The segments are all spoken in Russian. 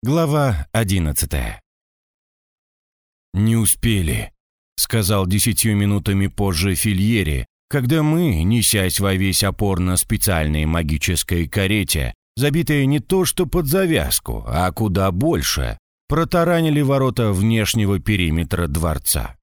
Глава одиннадцатая. «Не успели», — сказал десятью минутами позже Фильери, когда мы, несясь во весь опор на специальной магической карете, забитые не то что под завязку, а куда больше, протаранили ворота внешнего периметра дворца.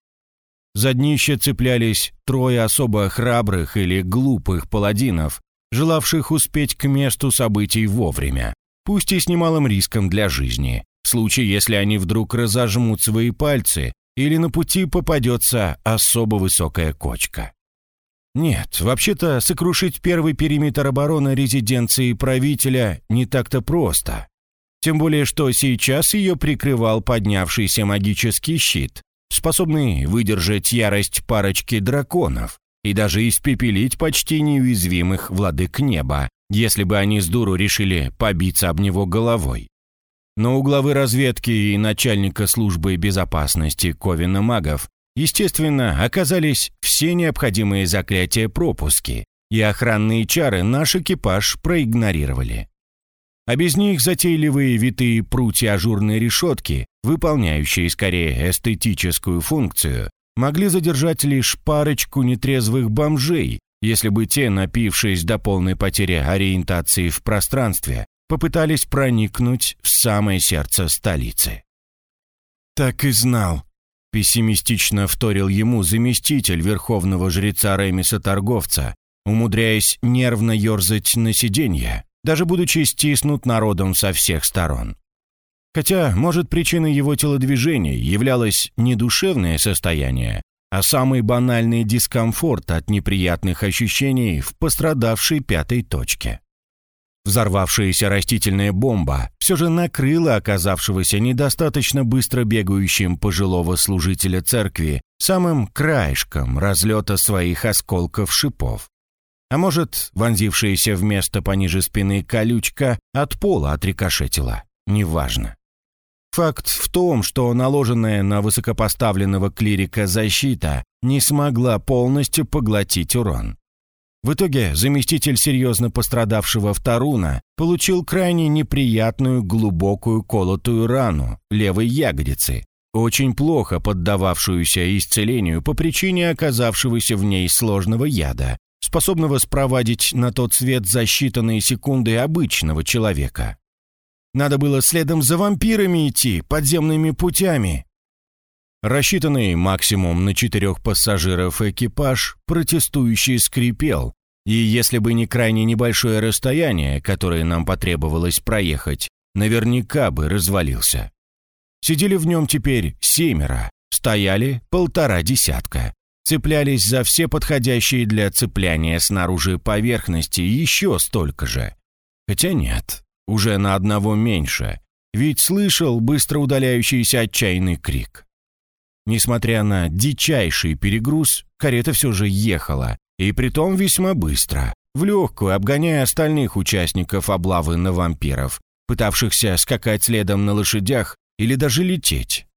За днище цеплялись трое особо храбрых или глупых паладинов, желавших успеть к месту событий вовремя, пусть и с немалым риском для жизни, в случае, если они вдруг разожмут свои пальцы или на пути попадется особо высокая кочка. Нет, вообще-то сокрушить первый периметр обороны резиденции правителя не так-то просто. Тем более, что сейчас ее прикрывал поднявшийся магический щит, способный выдержать ярость парочки драконов и даже испепелить почти неуязвимых владык неба, если бы они с дуру решили побиться об него головой. Но у главы разведки и начальника службы безопасности Ковина магов, естественно, оказались все необходимые заклятия пропуски, и охранные чары наш экипаж проигнорировали. А без них затейливые витые прутья ажурной решетки, выполняющие скорее эстетическую функцию, могли задержать лишь парочку нетрезвых бомжей, если бы те, напившись до полной потери ориентации в пространстве, попытались проникнуть в самое сердце столицы. «Так и знал», — пессимистично вторил ему заместитель верховного жреца Ремиса-торговца, умудряясь нервно ерзать на сиденье, даже будучи стиснут народом со всех сторон. Хотя, может, причиной его телодвижений являлось не душевное состояние, а самый банальный дискомфорт от неприятных ощущений в пострадавшей пятой точке. Взорвавшаяся растительная бомба все же накрыла оказавшегося недостаточно быстро бегающим пожилого служителя церкви самым краешком разлета своих осколков шипов. А может, вонзившаяся вместо пониже спины колючка от пола отрикошетила, неважно. Факт в том, что наложенная на высокопоставленного клирика защита не смогла полностью поглотить урон. В итоге заместитель серьезно пострадавшего Вторуна получил крайне неприятную глубокую колотую рану левой ягодицы, очень плохо поддававшуюся исцелению по причине оказавшегося в ней сложного яда, способного спровадить на тот свет за считанные секунды обычного человека. Надо было следом за вампирами идти, подземными путями. Рассчитанный максимум на четырех пассажиров экипаж протестующий скрипел, и если бы не крайне небольшое расстояние, которое нам потребовалось проехать, наверняка бы развалился. Сидели в нем теперь семеро, стояли полтора десятка, цеплялись за все подходящие для цепляния снаружи поверхности еще столько же. Хотя нет, уже на одного меньше, ведь слышал быстро удаляющийся отчаянный крик. Несмотря на дичайший перегруз, карета все же ехала, и притом весьма быстро, в легкую, обгоняя остальных участников облавы на вампиров, пытавшихся скакать следом на лошадях или даже лететь.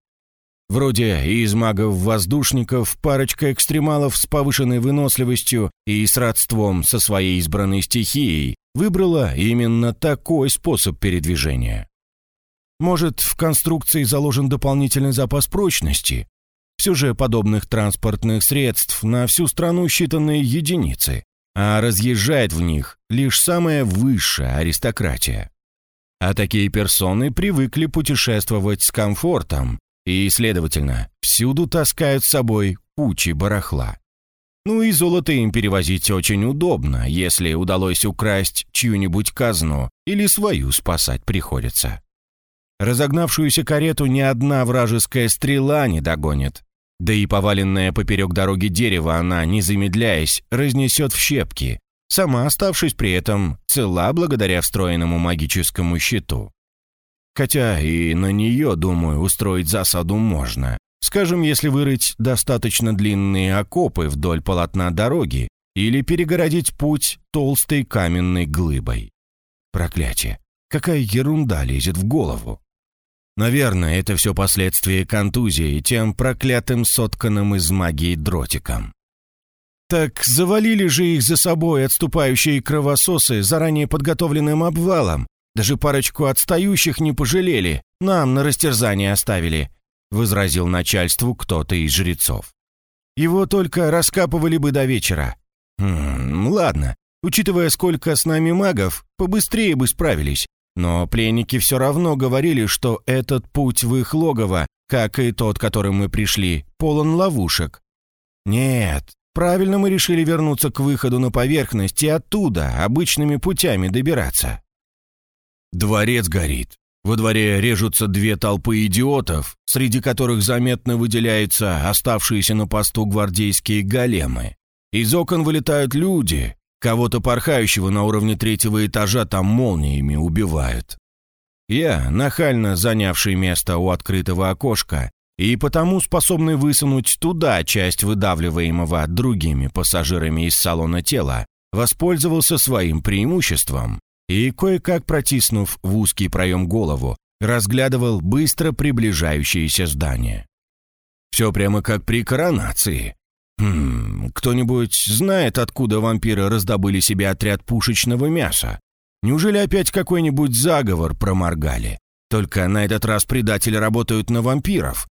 Вроде из магов-воздушников парочка экстремалов с повышенной выносливостью и с родством со своей избранной стихией выбрала именно такой способ передвижения. Может, в конструкции заложен дополнительный запас прочности? Все же подобных транспортных средств на всю страну считанные единицы, а разъезжает в них лишь самая высшая аристократия. А такие персоны привыкли путешествовать с комфортом и, следовательно, всюду таскают с собой кучи барахла. Ну и золото им перевозить очень удобно, если удалось украсть чью-нибудь казну или свою спасать приходится. Разогнавшуюся карету ни одна вражеская стрела не догонит. Да и поваленное поперек дороги дерево она, не замедляясь, разнесет в щепки, сама оставшись при этом цела благодаря встроенному магическому щиту. Хотя и на нее, думаю, устроить засаду можно. Скажем, если вырыть достаточно длинные окопы вдоль полотна дороги или перегородить путь толстой каменной глыбой. Проклятие! Какая ерунда лезет в голову! Наверное, это все последствия контузии тем проклятым сотканным из магии дротиком. Так завалили же их за собой отступающие кровососы заранее подготовленным обвалом, Даже парочку отстающих не пожалели, нам на растерзание оставили», — возразил начальству кто-то из жрецов. «Его только раскапывали бы до вечера». «Хм, ладно, учитывая, сколько с нами магов, побыстрее бы справились. Но пленники все равно говорили, что этот путь в их логово, как и тот, которым мы пришли, полон ловушек. Нет, правильно мы решили вернуться к выходу на поверхность и оттуда обычными путями добираться. Дворец горит. Во дворе режутся две толпы идиотов, среди которых заметно выделяются оставшиеся на посту гвардейские големы. Из окон вылетают люди, кого-то порхающего на уровне третьего этажа там молниями убивают. Я, нахально занявший место у открытого окошка, и потому способный высунуть туда часть выдавливаемого другими пассажирами из салона тела, воспользовался своим преимуществом и, кое-как протиснув в узкий проем голову, разглядывал быстро приближающееся здание. Все прямо как при коронации. Хм, кто-нибудь знает, откуда вампиры раздобыли себе отряд пушечного мяса? Неужели опять какой-нибудь заговор проморгали? Только на этот раз предатели работают на вампиров.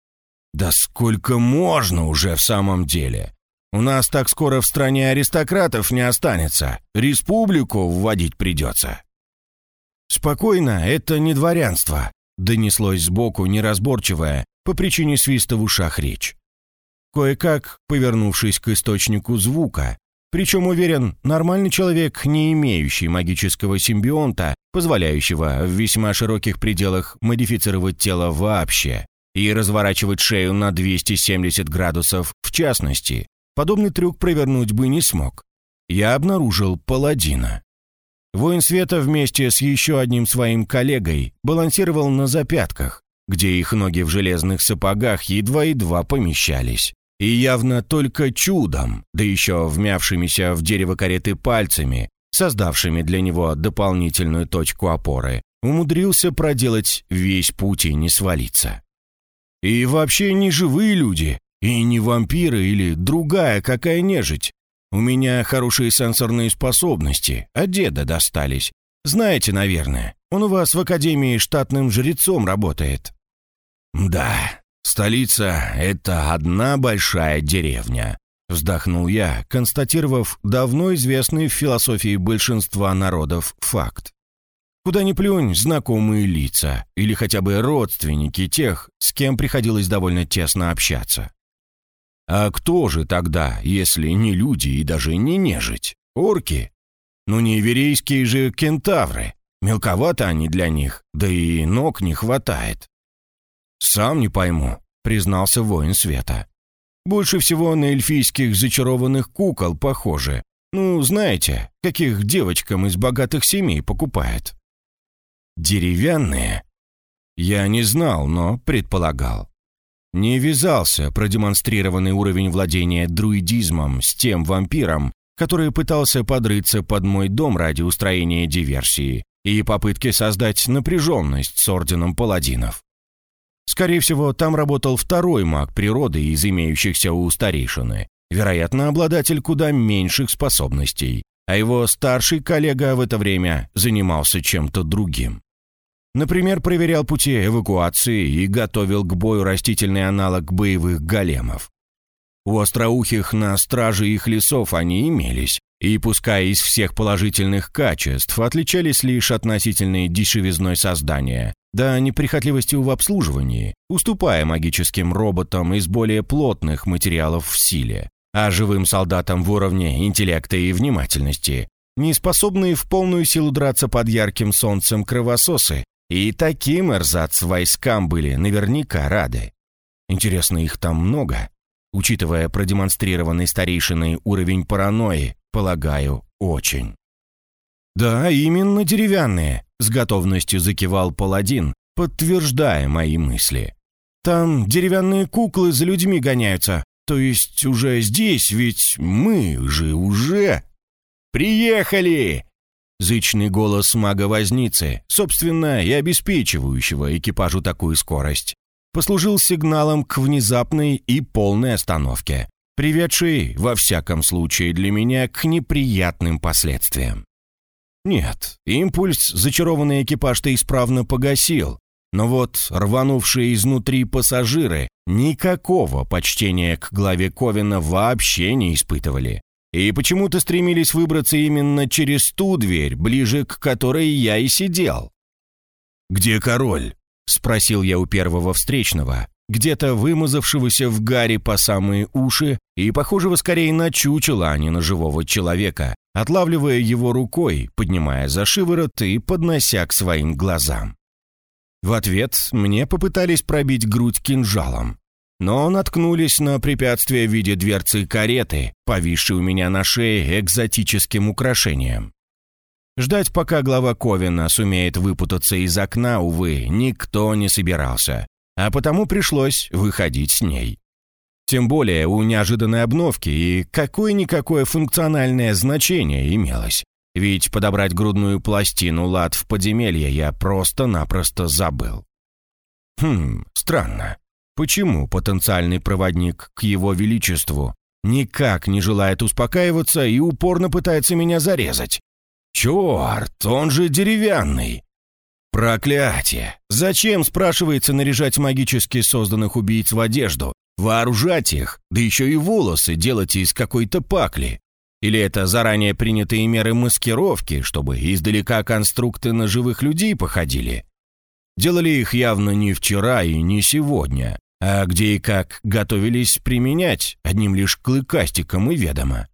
Да сколько можно уже в самом деле? У нас так скоро в стране аристократов не останется. Республику вводить придется. Спокойно, это не дворянство, донеслось сбоку неразборчивое по причине свиста в ушах речь. Кое-как, повернувшись к источнику звука, причем, уверен, нормальный человек, не имеющий магического симбионта, позволяющего в весьма широких пределах модифицировать тело вообще и разворачивать шею на 270 градусов в частности, подобный трюк провернуть бы не смог. Я обнаружил паладина. Воин света вместе с еще одним своим коллегой балансировал на запятках, где их ноги в железных сапогах едва-едва помещались. И явно только чудом, да еще вмявшимися в дерево кареты пальцами, создавшими для него дополнительную точку опоры, умудрился проделать весь путь и не свалиться. И вообще не живые люди, и не вампиры или другая какая нежить. У меня хорошие сенсорные способности, от деда достались. Знаете, наверное, он у вас в академии штатным жрецом работает». «Да, столица — это одна большая деревня», — вздохнул я, констатировав давно известный в философии большинства народов факт. Куда ни плюнь, знакомые лица или хотя бы родственники тех, с кем приходилось довольно тесно общаться. А кто же тогда, если не люди и даже не нежить? Орки? Ну не иверейские же кентавры. Мелковато они для них, да и ног не хватает. «Сам не пойму», — признался воин света. «Больше всего на эльфийских зачарованных кукол похоже. Ну, знаете, каких девочкам из богатых семей покупают». «Деревянные?» Я не знал, но предполагал. Не вязался продемонстрированный уровень владения друидизмом с тем вампиром, который пытался подрыться под мой дом ради устроения диверсии и попытки создать напряженность с орденом паладинов. Скорее всего, там работал второй маг природы из имеющихся у старейшины, вероятно, обладатель куда меньших способностей, а его старший коллега в это время занимался чем-то другим. Например, проверял пути эвакуации и готовил к бою растительный аналог боевых големов. У остроухих на страже их лесов они имелись, и пускай из всех положительных качеств отличались лишь относительной дешевизной создания, да неприхотливостью в обслуживании, уступая магическим роботам из более плотных материалов в силе, а живым солдатам в уровне интеллекта и внимательности, не способные в полную силу драться под ярким солнцем кровососы и таким эрзац войскам были наверняка рады. Интересно, их там много? Учитывая продемонстрированный старейшиной уровень паранойи, полагаю, очень. «Да, именно деревянные», — с готовностью закивал паладин, подтверждая мои мысли. «Там деревянные куклы за людьми гоняются. То есть уже здесь, ведь мы же уже...» «Приехали!» Зычный голос мага-возницы, собственно, и обеспечивающего экипажу такую скорость, послужил сигналом к внезапной и полной остановке, приведшей, во всяком случае для меня, к неприятным последствиям. Нет, импульс зачарованный экипаж-то исправно погасил, но вот рванувшие изнутри пассажиры никакого почтения к главе Ковина вообще не испытывали. И почему-то стремились выбраться именно через ту дверь, ближе к которой я и сидел. «Где король?» — спросил я у первого встречного, где-то вымазавшегося в гаре по самые уши и похожего скорее на чучело, а не на живого человека, отлавливая его рукой, поднимая за шиворот и поднося к своим глазам. В ответ мне попытались пробить грудь кинжалом, но наткнулись на препятствие в виде дверцы кареты, повисшей у меня на шее экзотическим украшением. Ждать, пока глава Ковина сумеет выпутаться из окна, увы, никто не собирался, а потому пришлось выходить с ней. Тем более у неожиданной обновки и какое-никакое функциональное значение имелось. Ведь подобрать грудную пластину лад в подземелье я просто-напросто забыл. Хм, странно. Почему потенциальный проводник к его величеству никак не желает успокаиваться и упорно пытается меня зарезать? Черт, он же деревянный. Проклятие! Зачем, спрашивается, наряжать магически созданных убийц в одежду, вооружать их, да еще и волосы делать из какой-то пакли? Или это заранее принятые меры маскировки, чтобы издалека конструкты на живых людей походили? Делали их явно не вчера и не сегодня, а где и как готовились применять, одним лишь клыкастиком и ведомо.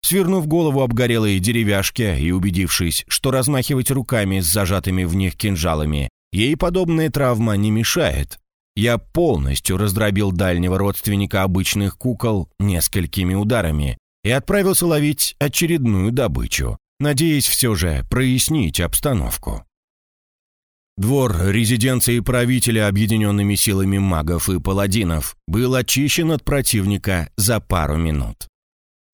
Свернув голову обгорелой деревяшки и убедившись, что размахивать руками с зажатыми в них кинжалами ей подобная травма не мешает, я полностью раздробил дальнего родственника обычных кукол несколькими ударами, и отправился ловить очередную добычу, надеясь все же прояснить обстановку. Двор резиденции правителя объединенными силами магов и паладинов был очищен от противника за пару минут.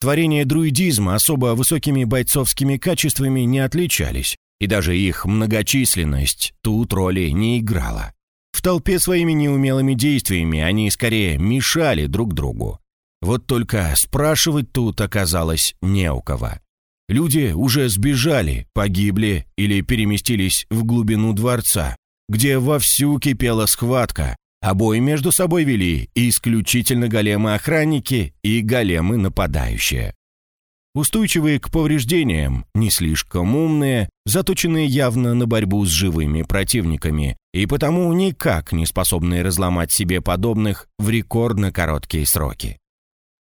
Творения друидизма особо высокими бойцовскими качествами не отличались, и даже их многочисленность тут роли не играла. В толпе своими неумелыми действиями они скорее мешали друг другу, вот только спрашивать тут оказалось не у кого. Люди уже сбежали, погибли или переместились в глубину дворца, где вовсю кипела схватка, а бой между собой вели исключительно големы-охранники и големы-нападающие. Устойчивые к повреждениям, не слишком умные, заточенные явно на борьбу с живыми противниками и потому никак не способные разломать себе подобных в рекордно короткие сроки.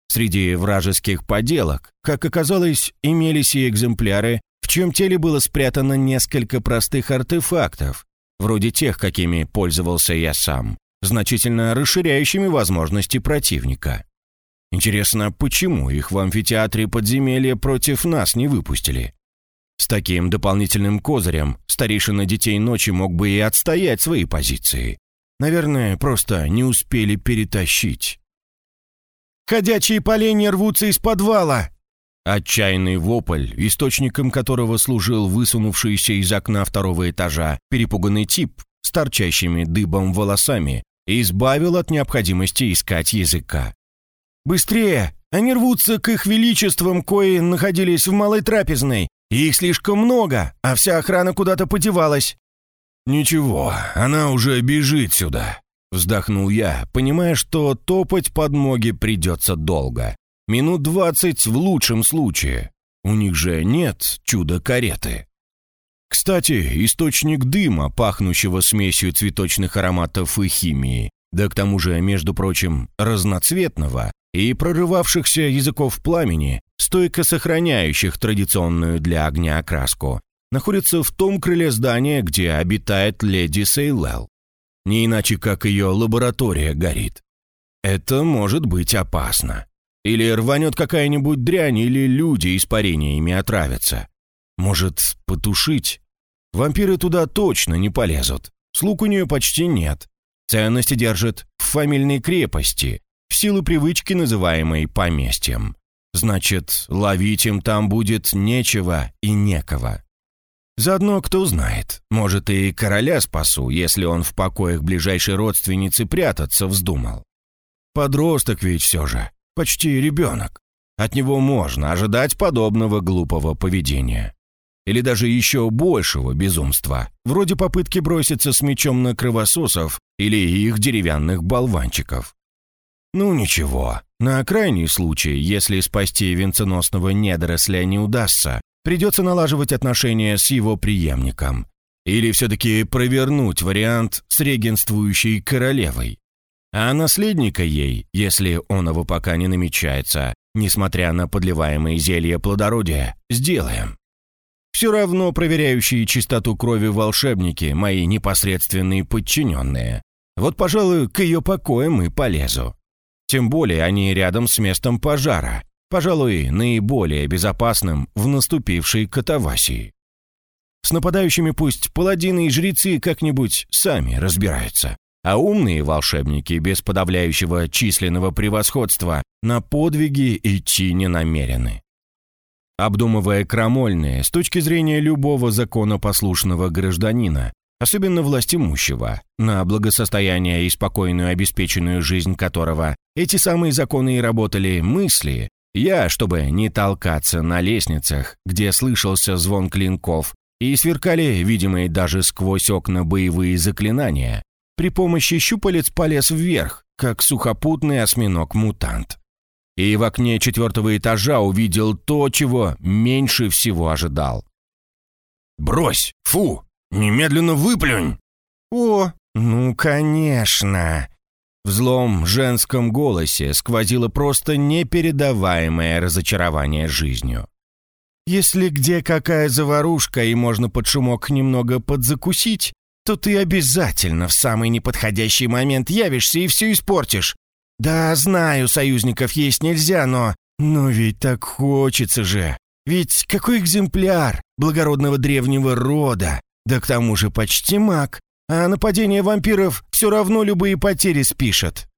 Среди вражеских поделок, как оказалось, имелись и экземпляры, в чьем теле было спрятано несколько простых артефактов, вроде тех, какими пользовался я сам, значительно расширяющими возможности противника. Интересно, почему их в амфитеатре подземелья против нас не выпустили? С таким дополнительным козырем старейшина детей ночи мог бы и отстоять свои позиции. Наверное, просто не успели перетащить. Ходячие поленья рвутся из подвала!» Отчаянный вопль, источником которого служил высунувшийся из окна второго этажа перепуганный тип с торчащими дыбом волосами, избавил от необходимости искать языка. «Быстрее! Они рвутся к их величествам, кои находились в малой трапезной. Их слишком много, а вся охрана куда-то подевалась». «Ничего, она уже бежит сюда», Вздохнул я, понимая, что топать под ноги придется долго. Минут двадцать в лучшем случае. У них же нет чудо-кареты. Кстати, источник дыма, пахнущего смесью цветочных ароматов и химии, да к тому же, между прочим, разноцветного и прорывавшихся языков пламени, стойко сохраняющих традиционную для огня окраску, находится в том крыле здания, где обитает леди Сейлел. Не иначе, как ее лаборатория горит. Это может быть опасно. Или рванет какая-нибудь дрянь, или люди испарениями отравятся. Может, потушить? Вампиры туда точно не полезут. Слуг у нее почти нет. Ценности держит в фамильной крепости, в силу привычки, называемой поместьем. Значит, ловить им там будет нечего и некого. Заодно, кто знает, может и короля спасу, если он в покоях ближайшей родственницы прятаться вздумал. Подросток ведь все же, почти ребенок. От него можно ожидать подобного глупого поведения. или даже еще большего безумства, вроде попытки броситься с мечом на кровососов или их деревянных болванчиков. Ну ничего, на крайний случай, если спасти венценосного недоросля не удастся, придется налаживать отношения с его преемником. Или все-таки провернуть вариант с регенствующей королевой. А наследника ей, если он его пока не намечается, несмотря на подливаемые зелья плодородия, сделаем. Все равно проверяющие чистоту крови волшебники, мои непосредственные подчиненные. Вот, пожалуй, к ее покоям и полезу. Тем более они рядом с местом пожара, пожалуй, наиболее безопасным в наступившей катавасии. С нападающими пусть паладины и жрецы как-нибудь сами разбираются, а умные волшебники без подавляющего численного превосходства на подвиги идти не намерены. Обдумывая крамольные с точки зрения любого законопослушного гражданина, особенно властимущего, на благосостояние и спокойную обеспеченную жизнь которого эти самые законы и работали мысли, я, чтобы не толкаться на лестницах, где слышался звон клинков и сверкали видимые даже сквозь окна боевые заклинания, при помощи щупалец полез вверх, как сухопутный осьминог-мутант и в окне четвертого этажа увидел то, чего меньше всего ожидал. «Брось! Фу! Немедленно выплюнь!» «О, ну, конечно!» В злом женском голосе сквозило просто непередаваемое разочарование жизнью. «Если где какая заварушка и можно под шумок немного подзакусить, то ты обязательно в самый неподходящий момент явишься и все испортишь. «Да, знаю, союзников есть нельзя, но... Но ведь так хочется же. Ведь какой экземпляр благородного древнего рода, да к тому же почти маг, а нападение вампиров все равно любые потери спишет».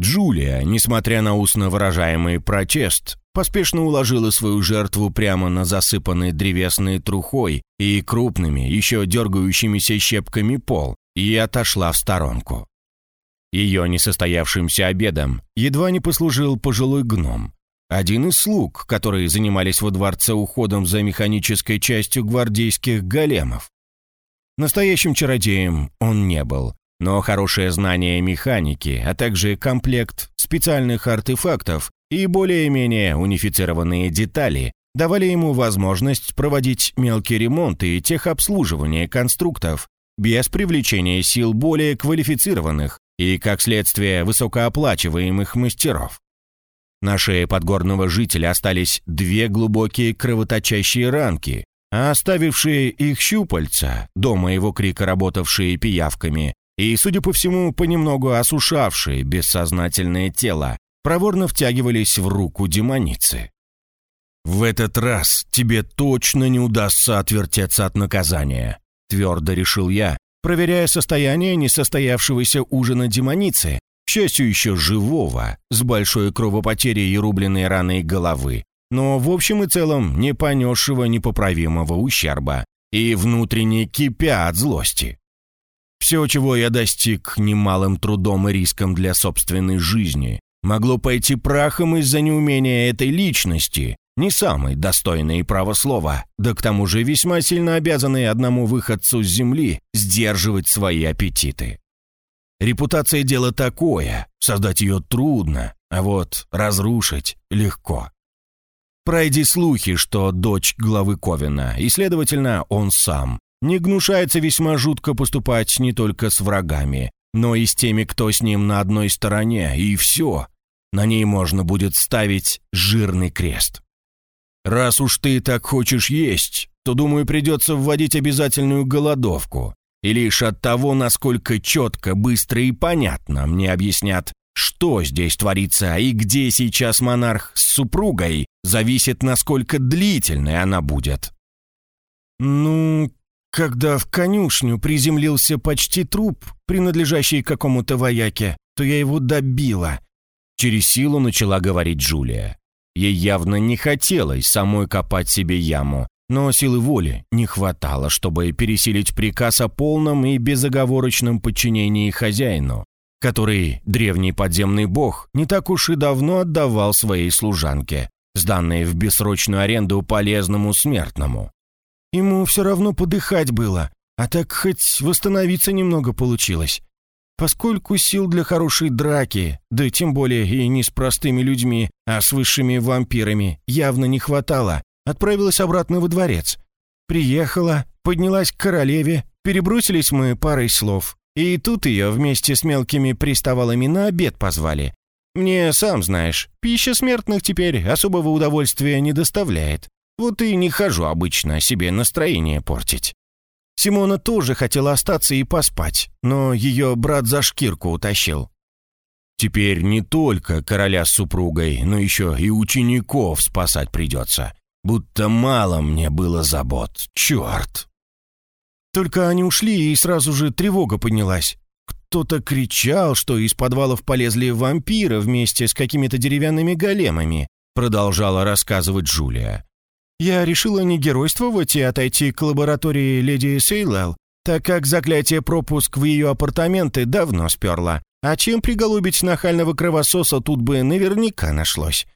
Джулия, несмотря на устно выражаемый протест, поспешно уложила свою жертву прямо на засыпанный древесной трухой и крупными, еще дергающимися щепками пол и отошла в сторонку. Ее несостоявшимся обедом едва не послужил пожилой гном. Один из слуг, которые занимались во дворце уходом за механической частью гвардейских големов. Настоящим чародеем он не был, но хорошее знание механики, а также комплект специальных артефактов и более-менее унифицированные детали давали ему возможность проводить мелкие ремонты и техобслуживание конструктов без привлечения сил более квалифицированных и, как следствие, высокооплачиваемых мастеров. На шее подгорного жителя остались две глубокие кровоточащие ранки, а оставившие их щупальца, до моего крика работавшие пиявками, и, судя по всему, понемногу осушавшие бессознательное тело, проворно втягивались в руку демоницы. «В этот раз тебе точно не удастся отвертеться от наказания», твердо решил я, проверяя состояние несостоявшегося ужина демоницы, к счастью, еще живого, с большой кровопотерей и рубленной раной головы, но в общем и целом не понесшего непоправимого ущерба и внутренне кипя от злости. Все, чего я достиг немалым трудом и риском для собственной жизни, могло пойти прахом из-за неумения этой личности не самый достойный право слова, да к тому же весьма сильно обязанный одному выходцу с земли сдерживать свои аппетиты. Репутация – дело такое, создать ее трудно, а вот разрушить легко. Пройди слухи, что дочь главы Ковина, и, следовательно, он сам, не гнушается весьма жутко поступать не только с врагами, но и с теми, кто с ним на одной стороне, и все. На ней можно будет ставить жирный крест. Раз уж ты так хочешь есть, то, думаю, придется вводить обязательную голодовку. И лишь от того, насколько четко, быстро и понятно мне объяснят, что здесь творится и где сейчас монарх с супругой, зависит, насколько длительной она будет. Ну, когда в конюшню приземлился почти труп, принадлежащий какому-то вояке, то я его добила. Через силу начала говорить Джулия. Ей явно не хотелось самой копать себе яму, но силы воли не хватало, чтобы пересилить приказ о полном и безоговорочном подчинении хозяину, который древний подземный бог не так уж и давно отдавал своей служанке, сданной в бессрочную аренду полезному смертному. Ему все равно подыхать было, а так хоть восстановиться немного получилось. Поскольку сил для хорошей драки, да тем более и не с простыми людьми, а с высшими вампирами, явно не хватало, отправилась обратно во дворец. Приехала, поднялась к королеве, перебросились мы парой слов. И тут ее вместе с мелкими приставалами на обед позвали. Мне, сам знаешь, пища смертных теперь особого удовольствия не доставляет. Вот и не хожу обычно себе настроение портить. Симона тоже хотела остаться и поспать, но ее брат за шкирку утащил. Теперь не только короля с супругой, но еще и учеников спасать придется. Будто мало мне было забот. Черт! Только они ушли, и сразу же тревога поднялась. Кто-то кричал, что из подвалов полезли вампиры вместе с какими-то деревянными големами, продолжала рассказывать Джулия. Я решила не геройствовать и отойти к лаборатории леди Сейлэл, так как заклятие пропуск в ее апартаменты давно сперла. А чем приголубить нахального кровососа тут бы наверняка нашлось.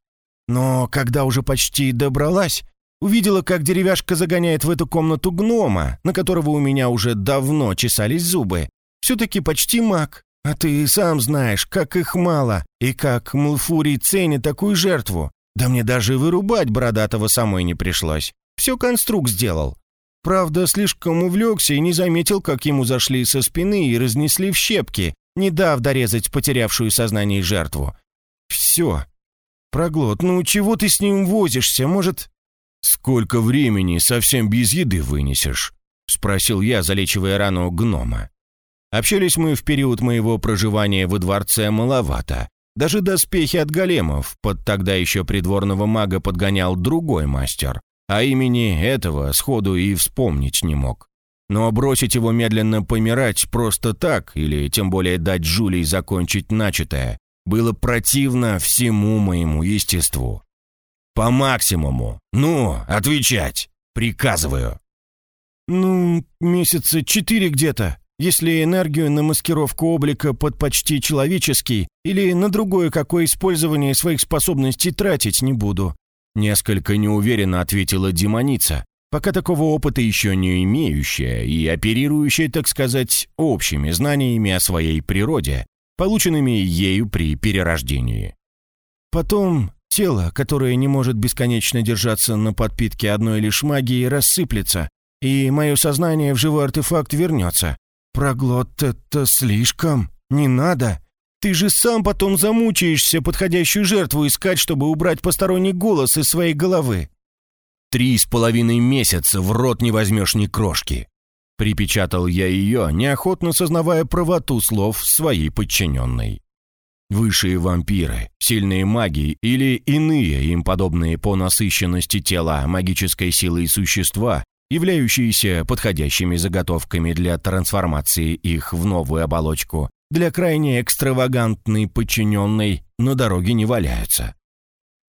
Но когда уже почти добралась, увидела, как деревяшка загоняет в эту комнату гнома, на которого у меня уже давно чесались зубы. Все-таки почти маг. А ты сам знаешь, как их мало, и как Млфурий ценит такую жертву. Да мне даже вырубать бородатого самой не пришлось. Все конструкт сделал. Правда, слишком увлекся и не заметил, как ему зашли со спины и разнесли в щепки, не дав дорезать потерявшую сознание жертву. Все. Проглот, ну чего ты с ним возишься? Может... «Сколько времени совсем без еды вынесешь?» — спросил я, залечивая рану гнома. Общались мы в период моего проживания во дворце маловато, даже доспехи от големов под тогда еще придворного мага подгонял другой мастер, а имени этого сходу и вспомнить не мог. Но бросить его медленно помирать просто так, или тем более дать Жулей закончить начатое, было противно всему моему естеству. По максимуму. Ну, отвечать. Приказываю. Ну, месяца четыре где-то если энергию на маскировку облика под почти человеческий или на другое какое использование своих способностей тратить не буду». Несколько неуверенно ответила демоница, пока такого опыта еще не имеющая и оперирующая, так сказать, общими знаниями о своей природе, полученными ею при перерождении. Потом тело, которое не может бесконечно держаться на подпитке одной лишь магии, рассыплется, и мое сознание в живой артефакт вернется, «Проглот, это слишком. Не надо. Ты же сам потом замучаешься подходящую жертву искать, чтобы убрать посторонний голос из своей головы». «Три с половиной месяца в рот не возьмешь ни крошки», — припечатал я ее, неохотно сознавая правоту слов своей подчиненной. Высшие вампиры, сильные маги или иные им подобные по насыщенности тела магической силы существа являющиеся подходящими заготовками для трансформации их в новую оболочку, для крайне экстравагантной подчиненной на дороге не валяются.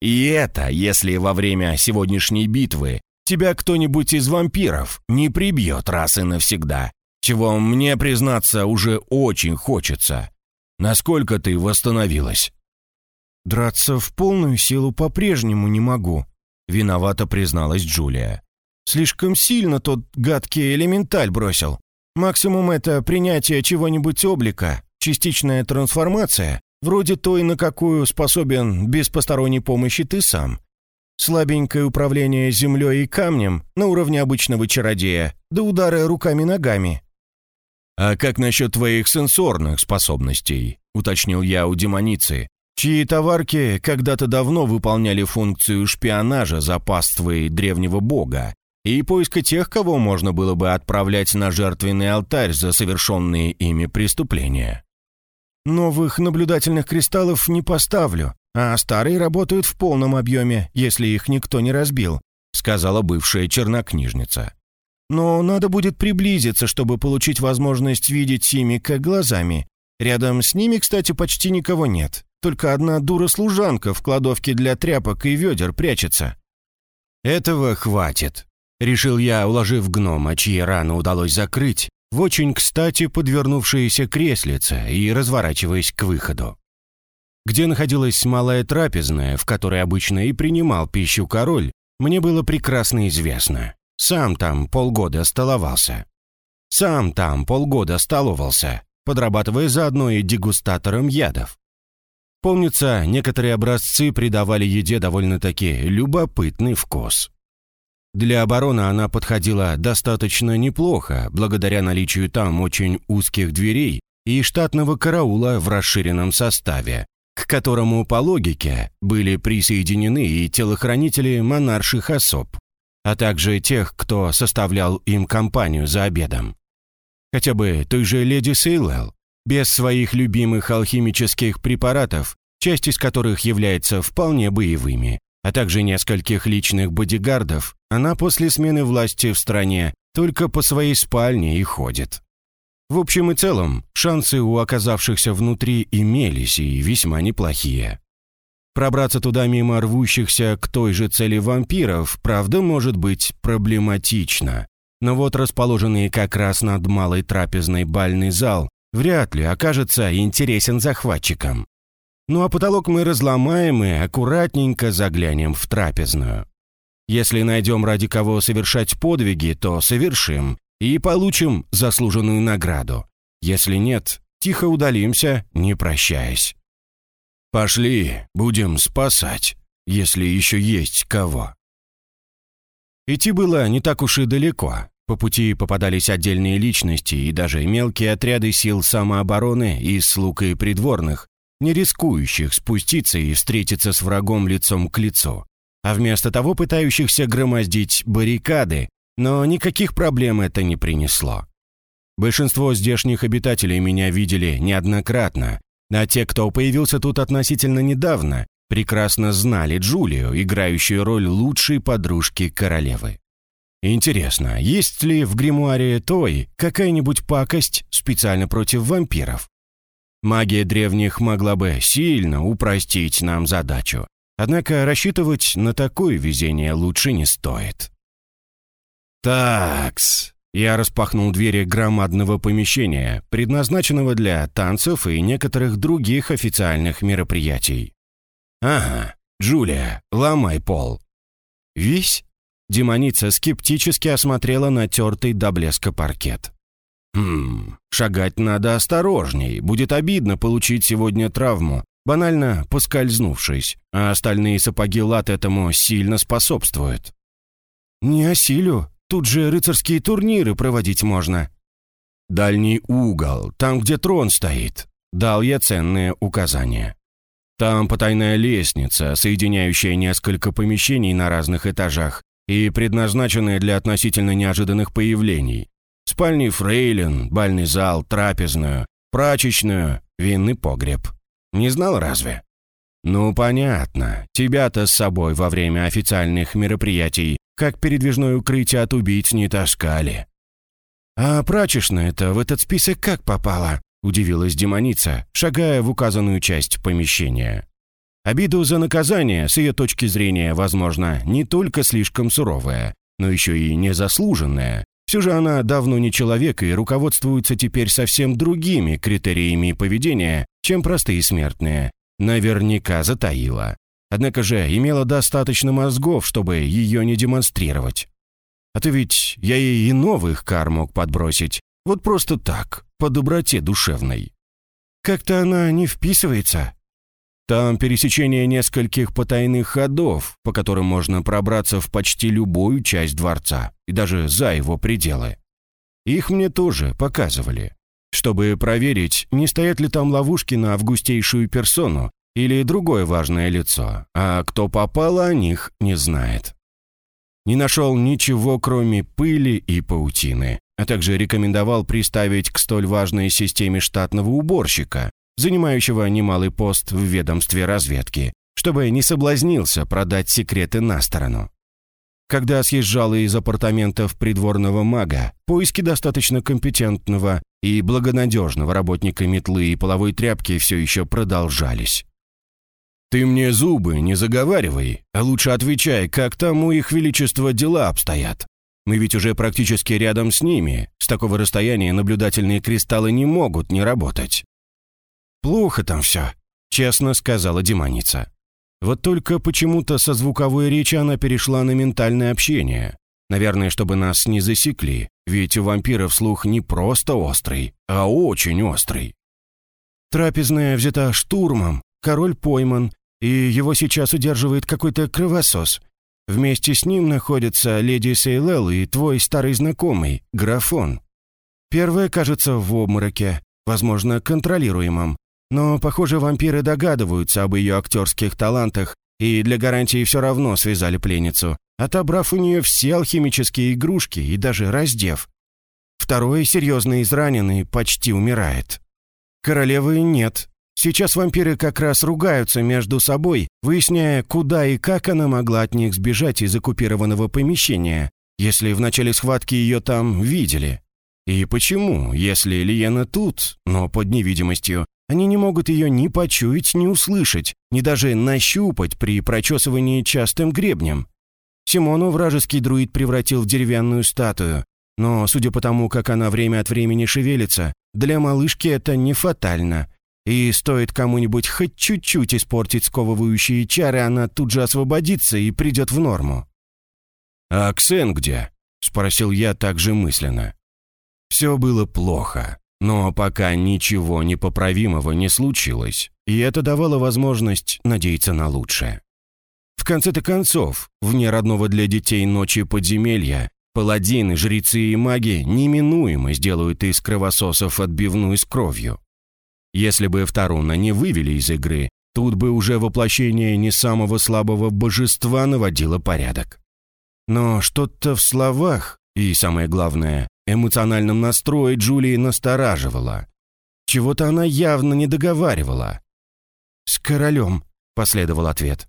И это, если во время сегодняшней битвы тебя кто-нибудь из вампиров не прибьет раз и навсегда, чего мне, признаться, уже очень хочется. Насколько ты восстановилась? Драться в полную силу по-прежнему не могу, виновато призналась Джулия. Слишком сильно тот гадкий элементаль бросил. Максимум это принятие чего-нибудь облика, частичная трансформация, вроде той, на какую способен без посторонней помощи ты сам. Слабенькое управление землей и камнем на уровне обычного чародея, да удары руками-ногами. «А как насчет твоих сенсорных способностей?» — уточнил я у демоницы, чьи товарки когда-то давно выполняли функцию шпионажа за паствой древнего бога и поиска тех, кого можно было бы отправлять на жертвенный алтарь за совершенные ими преступления. Новых наблюдательных кристаллов не поставлю, а старые работают в полном объеме, если их никто не разбил, сказала бывшая чернокнижница. Но надо будет приблизиться, чтобы получить возможность видеть ими как глазами. Рядом с ними, кстати, почти никого нет. Только одна дура-служанка в кладовке для тряпок и ведер прячется. «Этого хватит», решил я, уложив гнома, чьи раны удалось закрыть, в очень кстати подвернувшееся креслице и разворачиваясь к выходу. Где находилась малая трапезная, в которой обычно и принимал пищу король, мне было прекрасно известно. Сам там полгода столовался. Сам там полгода столовался, подрабатывая заодно и дегустатором ядов. Помнится, некоторые образцы придавали еде довольно-таки любопытный вкус. Для обороны она подходила достаточно неплохо, благодаря наличию там очень узких дверей и штатного караула в расширенном составе, к которому, по логике, были присоединены и телохранители монарших особ, а также тех, кто составлял им компанию за обедом. Хотя бы той же леди Сейлэл, без своих любимых алхимических препаратов, часть из которых является вполне боевыми, а также нескольких личных бодигардов, она после смены власти в стране только по своей спальне и ходит. В общем и целом, шансы у оказавшихся внутри имелись и весьма неплохие. Пробраться туда мимо рвущихся к той же цели вампиров, правда, может быть проблематично. Но вот расположенный как раз над малой трапезной бальный зал вряд ли окажется интересен захватчикам. Ну а потолок мы разломаем и аккуратненько заглянем в трапезную. Если найдем ради кого совершать подвиги, то совершим и получим заслуженную награду. Если нет, тихо удалимся, не прощаясь. Пошли, будем спасать, если еще есть кого. Идти было не так уж и далеко. По пути попадались отдельные личности и даже мелкие отряды сил самообороны из слуг и придворных, не рискующих спуститься и встретиться с врагом лицом к лицу, а вместо того пытающихся громоздить баррикады, но никаких проблем это не принесло. Большинство здешних обитателей меня видели неоднократно, а те, кто появился тут относительно недавно, прекрасно знали Джулию, играющую роль лучшей подружки королевы. Интересно, есть ли в гримуаре той какая-нибудь пакость специально против вампиров? Магия древних могла бы сильно упростить нам задачу. Однако рассчитывать на такое везение лучше не стоит. «Такс!» Я распахнул двери громадного помещения, предназначенного для танцев и некоторых других официальных мероприятий. «Ага, Джулия, ломай пол». «Весь?» Демоница скептически осмотрела натертый до блеска паркет. «Хм, шагать надо осторожней, будет обидно получить сегодня травму, банально поскользнувшись, а остальные сапоги лат этому сильно способствуют». «Не осилю, тут же рыцарские турниры проводить можно». «Дальний угол, там, где трон стоит», — дал я ценные указания. Там потайная лестница, соединяющая несколько помещений на разных этажах, и предназначенные для относительно неожиданных появлений. Спальни фрейлин, бальный зал, трапезную, прачечную, винный погреб. Не знал разве? Ну, понятно. Тебя-то с собой во время официальных мероприятий как передвижное укрытие от убийц не таскали. А прачечная-то в этот список как попала? Удивилась демоница, шагая в указанную часть помещения. Обиду за наказание, с ее точки зрения, возможно, не только слишком суровая, но еще и незаслуженная. Все же она давно не человек и руководствуется теперь совсем другими критериями поведения, чем простые смертные. Наверняка затаила. Однако же имела достаточно мозгов, чтобы ее не демонстрировать. А то ведь я ей и новых кар мог подбросить. Вот просто так, по доброте душевной. Как-то она не вписывается, там пересечение нескольких потайных ходов, по которым можно пробраться в почти любую часть дворца, и даже за его пределы. Их мне тоже показывали, чтобы проверить, не стоят ли там ловушки на августейшую персону или другое важное лицо, а кто попал о них, не знает. Не нашел ничего, кроме пыли и паутины, а также рекомендовал приставить к столь важной системе штатного уборщика, занимающего немалый пост в ведомстве разведки, чтобы не соблазнился продать секреты на сторону. Когда съезжал из апартаментов придворного мага, поиски достаточно компетентного и благонадежного работника метлы и половой тряпки все еще продолжались. «Ты мне зубы не заговаривай, а лучше отвечай, как там у их величества дела обстоят. Мы ведь уже практически рядом с ними, с такого расстояния наблюдательные кристаллы не могут не работать». «Плохо там все», — честно сказала демоница. Вот только почему-то со звуковой речи она перешла на ментальное общение. Наверное, чтобы нас не засекли, ведь у вампиров слух не просто острый, а очень острый. Трапезная взята штурмом, король пойман, и его сейчас удерживает какой-то кровосос. Вместе с ним находятся леди Сейлел и твой старый знакомый, графон. Первая, кажется, в обмороке, возможно, контролируемом. Но, похоже, вампиры догадываются об ее актерских талантах и для гарантии все равно связали пленницу, отобрав у нее все алхимические игрушки и даже раздев. Второй, серьезно израненный, почти умирает. Королевы нет, Сейчас вампиры как раз ругаются между собой, выясняя, куда и как она могла от них сбежать из оккупированного помещения, если в начале схватки ее там видели. И почему, если Лиена тут, но под невидимостью, они не могут ее ни почуять, ни услышать, ни даже нащупать при прочесывании частым гребнем? Симону вражеский друид превратил в деревянную статую, но, судя по тому, как она время от времени шевелится, для малышки это не фатально – и стоит кому-нибудь хоть чуть-чуть испортить сковывающие чары, она тут же освободится и придет в норму. «А Ксен где?» — спросил я также мысленно. Все было плохо, но пока ничего непоправимого не случилось, и это давало возможность надеяться на лучшее. В конце-то концов, вне родного для детей ночи подземелья, паладины, жрецы и маги неминуемо сделают из кровососов отбивную с кровью. Если бы Вторуна не вывели из игры, тут бы уже воплощение не самого слабого божества наводило порядок. Но что-то в словах, и самое главное, эмоциональном настрое Джулии настораживало. Чего-то она явно не договаривала. «С королем», — последовал ответ.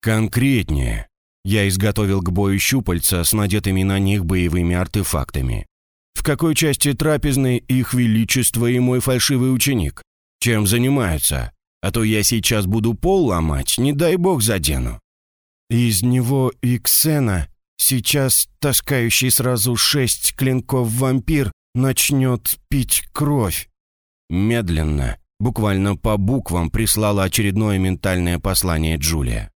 «Конкретнее. Я изготовил к бою щупальца с надетыми на них боевыми артефактами. В какой части трапезной их величество и мой фальшивый ученик? Чем занимаются? А то я сейчас буду пол ломать, не дай бог задену». Из него и Ксена, сейчас таскающий сразу шесть клинков вампир, начнет пить кровь. Медленно, буквально по буквам прислала очередное ментальное послание Джулия.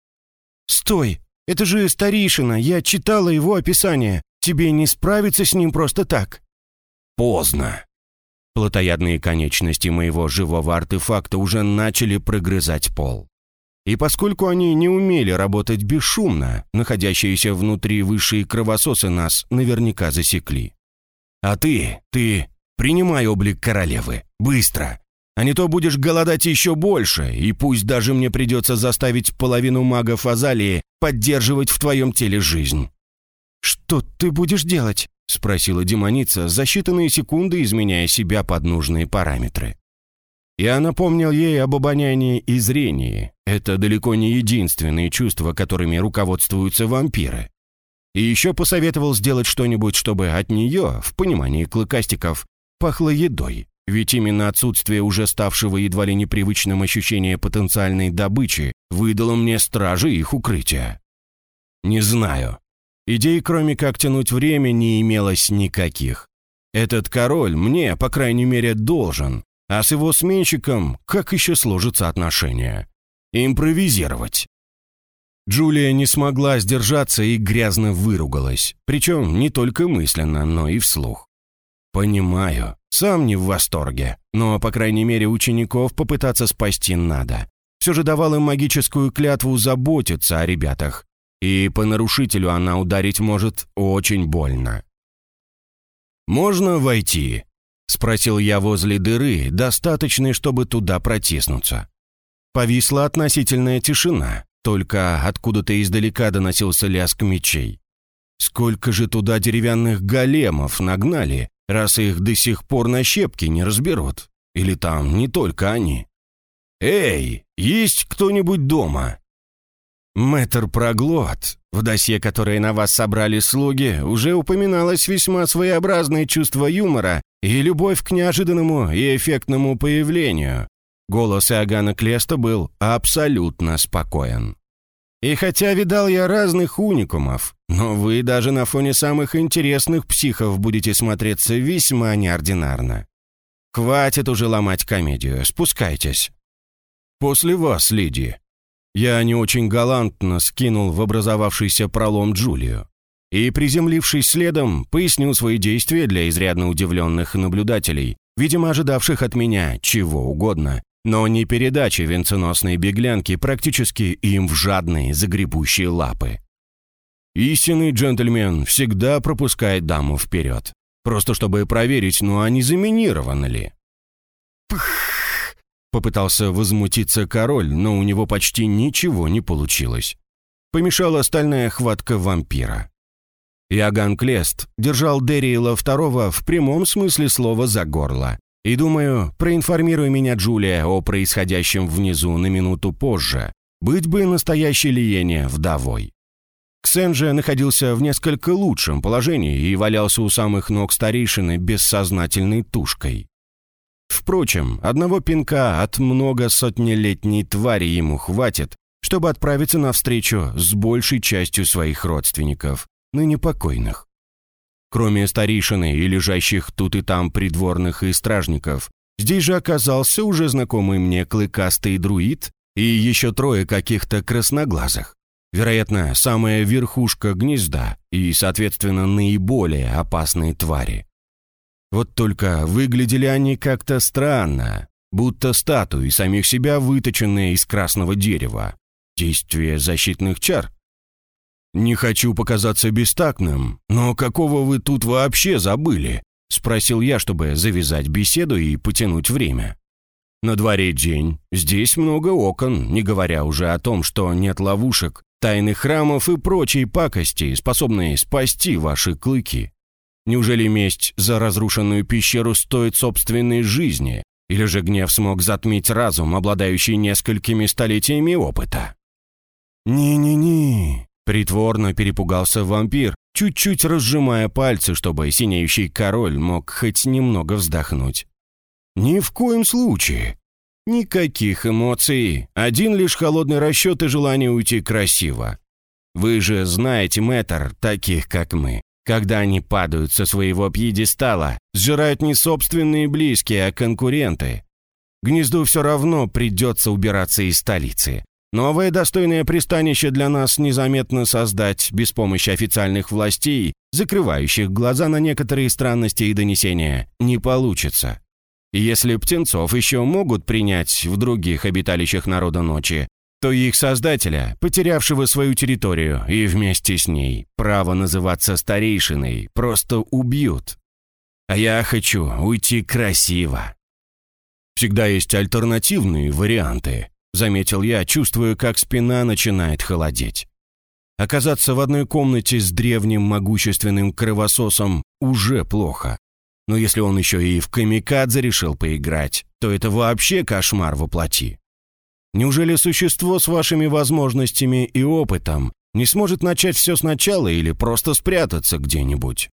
«Стой! Это же старейшина, я читала его описание. Тебе не справиться с ним просто так». Поздно. Плотоядные конечности моего живого артефакта уже начали прогрызать пол. И поскольку они не умели работать бесшумно, находящиеся внутри высшие кровососы нас наверняка засекли. А ты, ты, принимай облик королевы, быстро. А не то будешь голодать еще больше, и пусть даже мне придется заставить половину магов Азалии поддерживать в твоем теле жизнь. «Что ты будешь делать?» — спросила демоница, за считанные секунды изменяя себя под нужные параметры. Я напомнил ей об обонянии и зрении. Это далеко не единственные чувства, которыми руководствуются вампиры. И еще посоветовал сделать что-нибудь, чтобы от нее, в понимании клыкастиков, пахло едой. Ведь именно отсутствие уже ставшего едва ли непривычным ощущения потенциальной добычи выдало мне стражи их укрытия. Не знаю, Идей, кроме как тянуть время, не имелось никаких. Этот король мне, по крайней мере, должен, а с его сменщиком как еще сложатся отношения? Импровизировать. Джулия не смогла сдержаться и грязно выругалась, причем не только мысленно, но и вслух. «Понимаю, сам не в восторге, но, по крайней мере, учеников попытаться спасти надо. Все же давал им магическую клятву заботиться о ребятах, и по нарушителю она ударить может очень больно. «Можно войти?» — спросил я возле дыры, достаточной, чтобы туда протиснуться. Повисла относительная тишина, только откуда-то издалека доносился лязг мечей. Сколько же туда деревянных големов нагнали, раз их до сих пор на щепки не разберут? Или там не только они? «Эй, есть кто-нибудь дома?» Мэтр Проглот, в досье, которое на вас собрали слуги, уже упоминалось весьма своеобразное чувство юмора и любовь к неожиданному и эффектному появлению. Голос Иоганна Клеста был абсолютно спокоен. И хотя видал я разных уникумов, но вы даже на фоне самых интересных психов будете смотреться весьма неординарно. Хватит уже ломать комедию, спускайтесь. После вас, Лидия. Я не очень галантно скинул в образовавшийся пролом Джулию. и, приземлившись следом, пояснил свои действия для изрядно удивленных наблюдателей, видимо, ожидавших от меня чего угодно, но не передачи венценосной беглянки практически им в жадные загребущие лапы. Истинный джентльмен всегда пропускает даму вперед, просто чтобы проверить, ну а не заминировано ли. Пх! Попытался возмутиться король, но у него почти ничего не получилось. Помешала стальная хватка вампира. Иоганн Клест держал Дериэла II в прямом смысле слова за горло. И думаю, проинформируй меня, Джулия, о происходящем внизу на минуту позже. Быть бы настоящей Лиене вдовой. Ксен же находился в несколько лучшем положении и валялся у самых ног старейшины бессознательной тушкой. Впрочем, одного пинка от много сотнелетней твари ему хватит, чтобы отправиться навстречу с большей частью своих родственников, ныне покойных. Кроме старейшины и лежащих тут и там придворных и стражников, здесь же оказался уже знакомый мне клыкастый друид и еще трое каких-то красноглазых. Вероятно, самая верхушка гнезда и, соответственно, наиболее опасные твари. Вот только выглядели они как-то странно, будто статуи самих себя, выточенные из красного дерева. Действие защитных чар? «Не хочу показаться бестактным, но какого вы тут вообще забыли?» — спросил я, чтобы завязать беседу и потянуть время. «На дворе день, здесь много окон, не говоря уже о том, что нет ловушек, тайных храмов и прочей пакости, способные спасти ваши клыки. Неужели месть за разрушенную пещеру стоит собственной жизни, или же гнев смог затмить разум, обладающий несколькими столетиями опыта?» «Не-не-не», Притворно перепугался вампир, чуть-чуть разжимая пальцы, чтобы синеющий король мог хоть немного вздохнуть. «Ни в коем случае. Никаких эмоций, один лишь холодный расчет и желание уйти красиво. Вы же знаете, мэтр, таких как мы. Когда они падают со своего пьедестала, сжирают не собственные близкие, а конкуренты. Гнезду все равно придется убираться из столицы. Новое достойное пристанище для нас незаметно создать без помощи официальных властей, закрывающих глаза на некоторые странности и донесения, не получится. Если птенцов еще могут принять в других обиталищах народа ночи, то их создателя, потерявшего свою территорию и вместе с ней право называться старейшиной, просто убьют. А я хочу уйти красиво. Всегда есть альтернативные варианты, заметил я, чувствуя, как спина начинает холодеть. Оказаться в одной комнате с древним могущественным кровососом уже плохо. Но если он еще и в камикадзе решил поиграть, то это вообще кошмар воплоти. Неужели существо с вашими возможностями и опытом не сможет начать все сначала или просто спрятаться где-нибудь?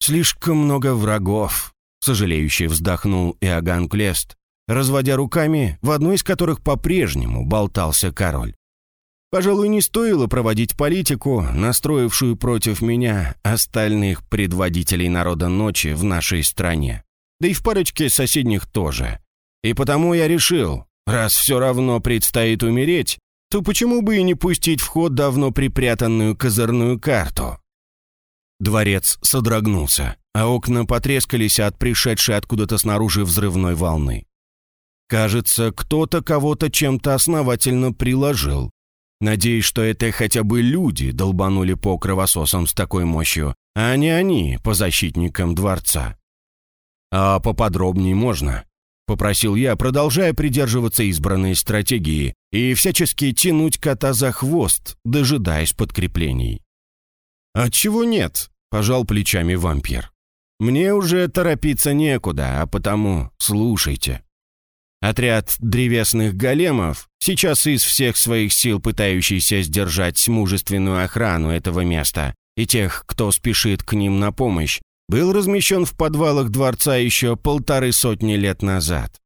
Слишком много врагов, сожалеющий вздохнул Иоганн Клест, разводя руками, в одной из которых по-прежнему болтался король. Пожалуй, не стоило проводить политику, настроившую против меня остальных предводителей народа ночи в нашей стране. Да и в парочке соседних тоже. И потому я решил, раз все равно предстоит умереть, то почему бы и не пустить в ход давно припрятанную козырную карту? Дворец содрогнулся, а окна потрескались от пришедшей откуда-то снаружи взрывной волны. Кажется, кто-то кого-то чем-то основательно приложил. Надеюсь, что это хотя бы люди долбанули по кровососам с такой мощью, а не они по защитникам дворца. А поподробнее можно? Попросил я, продолжая придерживаться избранной стратегии и всячески тянуть кота за хвост, дожидаясь подкреплений. «Отчего нет?» – пожал плечами вампир. «Мне уже торопиться некуда, а потому слушайте». Отряд древесных големов, сейчас из всех своих сил пытающийся сдержать мужественную охрану этого места и тех, кто спешит к ним на помощь, был размещен в подвалах дворца еще полторы сотни лет назад.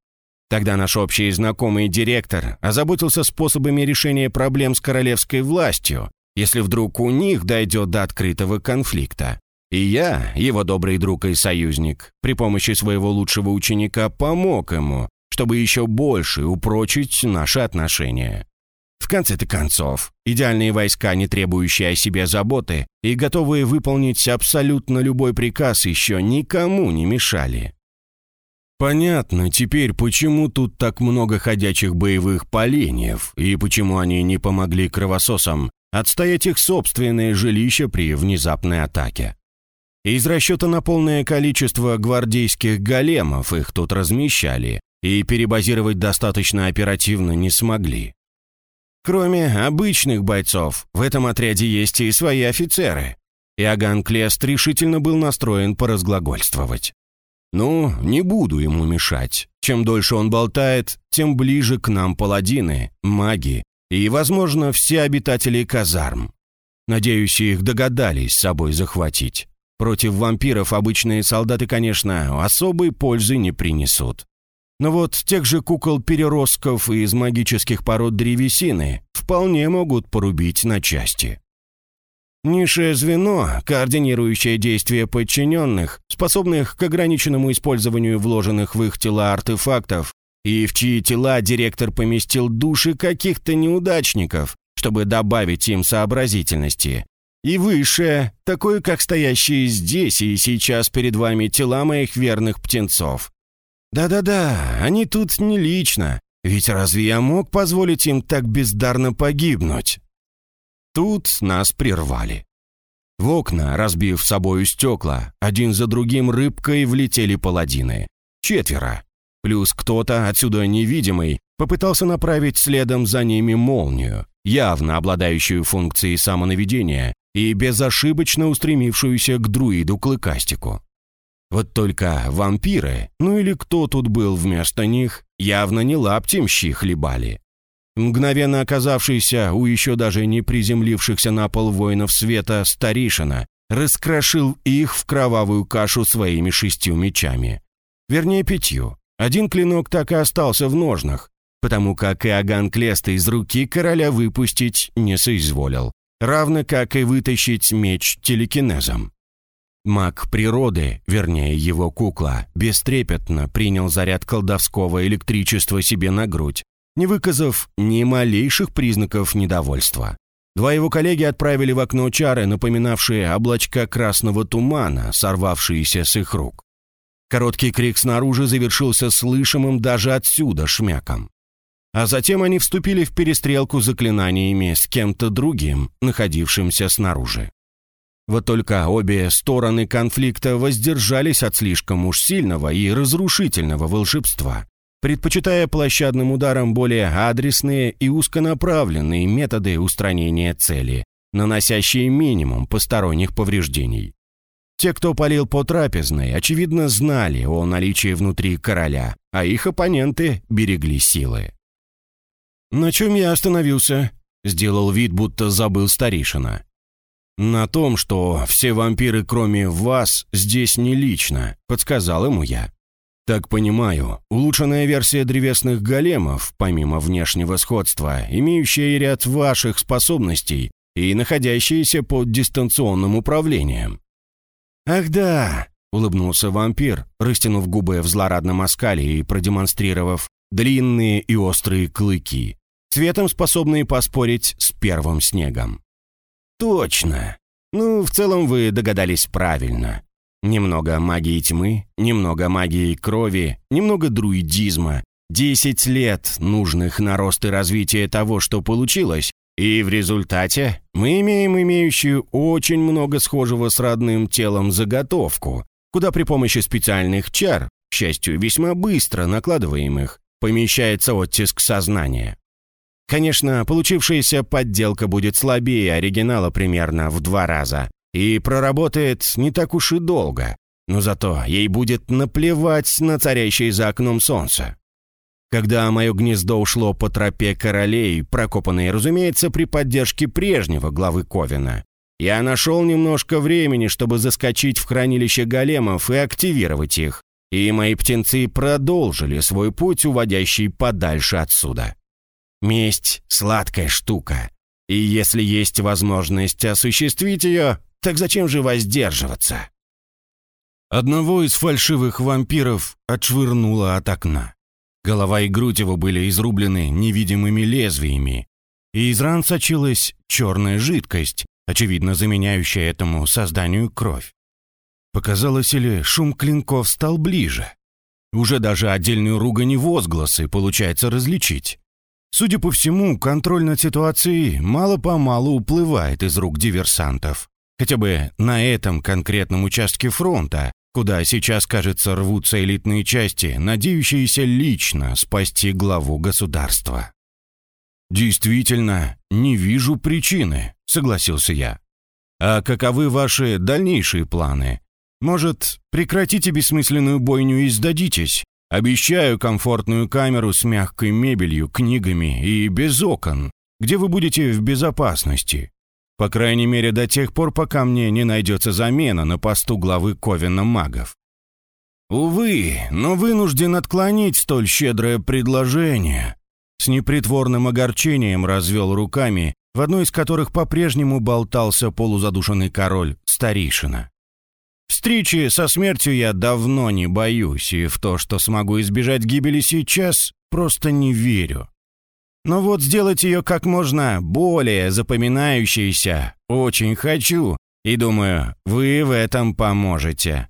Тогда наш общий знакомый директор озаботился способами решения проблем с королевской властью, если вдруг у них дойдет до открытого конфликта. И я, его добрый друг и союзник, при помощи своего лучшего ученика помог ему, чтобы еще больше упрочить наши отношения. В конце-то концов, идеальные войска, не требующие о себе заботы и готовые выполнить абсолютно любой приказ, еще никому не мешали. Понятно теперь, почему тут так много ходячих боевых поленьев, и почему они не помогли кровососам отстоять их собственное жилище при внезапной атаке. Из расчета на полное количество гвардейских големов их тут размещали, и перебазировать достаточно оперативно не смогли. Кроме обычных бойцов, в этом отряде есть и свои офицеры. Иоганн Клест решительно был настроен поразглагольствовать. «Ну, не буду ему мешать. Чем дольше он болтает, тем ближе к нам паладины, маги и, возможно, все обитатели казарм. Надеюсь, их догадались с собой захватить. Против вампиров обычные солдаты, конечно, особой пользы не принесут. Но вот тех же кукол-переростков из магических пород древесины вполне могут порубить на части. Низшее звено, координирующее действия подчиненных, способных к ограниченному использованию вложенных в их тела артефактов, и в чьи тела директор поместил души каких-то неудачников, чтобы добавить им сообразительности. И высшее, такое, как стоящие здесь и сейчас перед вами тела моих верных птенцов. Да-да-да, они тут не лично, ведь разве я мог позволить им так бездарно погибнуть? Тут нас прервали. В окна, разбив собою стекла, один за другим рыбкой влетели паладины. Четверо. Плюс кто-то, отсюда невидимый, попытался направить следом за ними молнию, явно обладающую функцией самонаведения и безошибочно устремившуюся к друиду Клыкастику. Вот только вампиры, ну или кто тут был вместо них, явно не лаптем щи хлебали. Мгновенно оказавшийся у еще даже не приземлившихся на пол воинов света старейшина раскрошил их в кровавую кашу своими шестью мечами. Вернее, пятью. Один клинок так и остался в ножнах, потому как Иоганн Клеста из руки короля выпустить не соизволил, равно как и вытащить меч телекинезом. Маг природы, вернее его кукла, бестрепетно принял заряд колдовского электричества себе на грудь, не выказав ни малейших признаков недовольства. Два его коллеги отправили в окно чары, напоминавшие облачка красного тумана, сорвавшиеся с их рук. Короткий крик снаружи завершился слышимым даже отсюда шмяком. А затем они вступили в перестрелку заклинаниями с кем-то другим, находившимся снаружи. Вот только обе стороны конфликта воздержались от слишком уж сильного и разрушительного волшебства, предпочитая площадным ударам более адресные и узконаправленные методы устранения цели, наносящие минимум посторонних повреждений. Те, кто палил по трапезной, очевидно знали о наличии внутри короля, а их оппоненты берегли силы. «На чем я остановился?» — сделал вид, будто забыл старейшина. «На том, что все вампиры, кроме вас, здесь не лично», — подсказал ему я. Так понимаю, улучшенная версия древесных големов, помимо внешнего сходства, имеющая ряд ваших способностей и находящаяся под дистанционным управлением. «Ах да!» — улыбнулся вампир, растянув губы в злорадном оскале и продемонстрировав длинные и острые клыки, цветом способные поспорить с первым снегом. «Точно! Ну, в целом вы догадались правильно. Немного магии тьмы, немного магии крови, немного друидизма, десять лет, нужных на рост и развитие того, что получилось, и в результате мы имеем имеющую очень много схожего с родным телом заготовку, куда при помощи специальных чар, к счастью, весьма быстро накладываемых, помещается оттиск сознания. Конечно, получившаяся подделка будет слабее оригинала примерно в два раза и проработает не так уж и долго, но зато ей будет наплевать на царящее за окном солнце. Когда мое гнездо ушло по тропе королей, прокопанной, разумеется, при поддержке прежнего главы Ковина, я нашел немножко времени, чтобы заскочить в хранилище големов и активировать их, и мои птенцы продолжили свой путь, уводящий подальше отсюда. Месть — сладкая штука, и если есть возможность осуществить ее, так зачем же воздерживаться? Одного из фальшивых вампиров отшвырнуло от окна. Голова и грудь его были изрублены невидимыми лезвиями. и из ран сочилась черная жидкость, очевидно заменяющая этому созданию кровь. Показалось или шум клинков стал ближе. Уже даже отдельные ругань и возгласы получается различить. Судя по всему, контроль над ситуацией мало-помалу уплывает из рук диверсантов. Хотя бы на этом конкретном участке фронта, куда сейчас, кажется, рвутся элитные части, надеющиеся лично спасти главу государства. «Действительно, не вижу причины», — согласился я. «А каковы ваши дальнейшие планы? Может, прекратите бессмысленную бойню и сдадитесь? Обещаю комфортную камеру с мягкой мебелью, книгами и без окон, где вы будете в безопасности. По крайней мере, до тех пор, пока мне не найдется замена на посту главы Ковена магов. Увы, но вынужден отклонить столь щедрое предложение. С непритворным огорчением развел руками, в одной из которых по-прежнему болтался полузадушенный король старейшина. Встречи со смертью я давно не боюсь, и в то, что смогу избежать гибели сейчас, просто не верю. Но вот сделать ее как можно более запоминающейся очень хочу, и думаю, вы в этом поможете.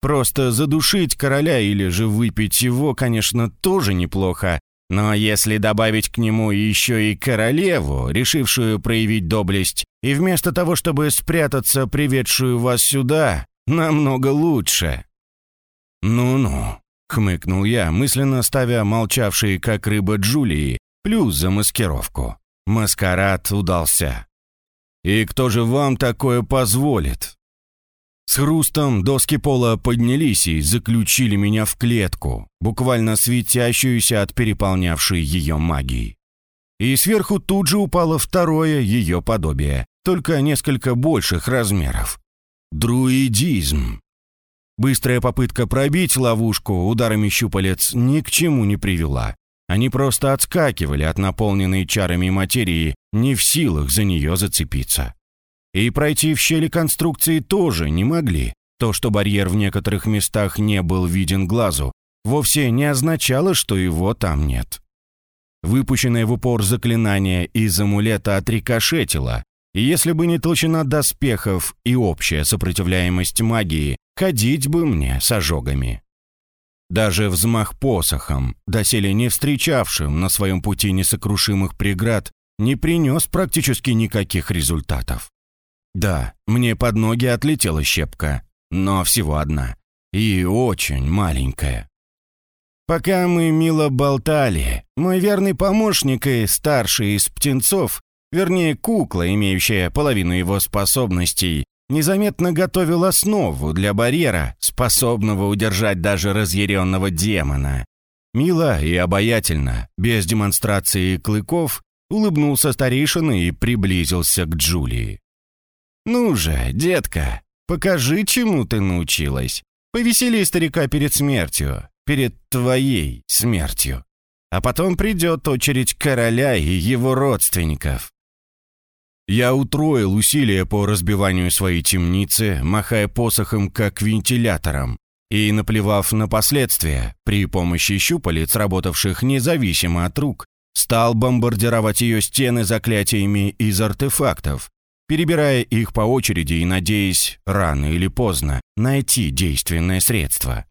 Просто задушить короля или же выпить его, конечно, тоже неплохо, но если добавить к нему еще и королеву, решившую проявить доблесть, и вместо того, чтобы спрятаться, приведшую вас сюда, намного лучше». «Ну-ну», — хмыкнул я, мысленно ставя молчавшие, как рыба Джулии, плюс за маскировку. Маскарад удался. «И кто же вам такое позволит?» С хрустом доски пола поднялись и заключили меня в клетку, буквально светящуюся от переполнявшей ее магии. И сверху тут же упало второе ее подобие, только несколько больших размеров. Друидизм. Быстрая попытка пробить ловушку ударами щупалец ни к чему не привела. Они просто отскакивали от наполненной чарами материи, не в силах за нее зацепиться. И пройти в щели конструкции тоже не могли. То, что барьер в некоторых местах не был виден глазу, вовсе не означало, что его там нет. Выпущенное в упор заклинание из амулета отрикошетило, если бы не толщина доспехов и общая сопротивляемость магии, ходить бы мне с ожогами. Даже взмах посохом, доселе не встречавшим на своем пути несокрушимых преград, не принес практически никаких результатов. Да, мне под ноги отлетела щепка, но всего одна. И очень маленькая. Пока мы мило болтали, мой верный помощник и старший из птенцов вернее кукла, имеющая половину его способностей, незаметно готовил основу для барьера, способного удержать даже разъяренного демона. Мило и обаятельно, без демонстрации клыков, улыбнулся старейшина и приблизился к Джулии. «Ну же, детка, покажи, чему ты научилась. Повесели старика перед смертью, перед твоей смертью. А потом придет очередь короля и его родственников. Я утроил усилия по разбиванию своей темницы, махая посохом как вентилятором, и, наплевав на последствия, при помощи щупалец, работавших независимо от рук, стал бомбардировать ее стены заклятиями из артефактов, перебирая их по очереди и надеясь, рано или поздно, найти действенное средство.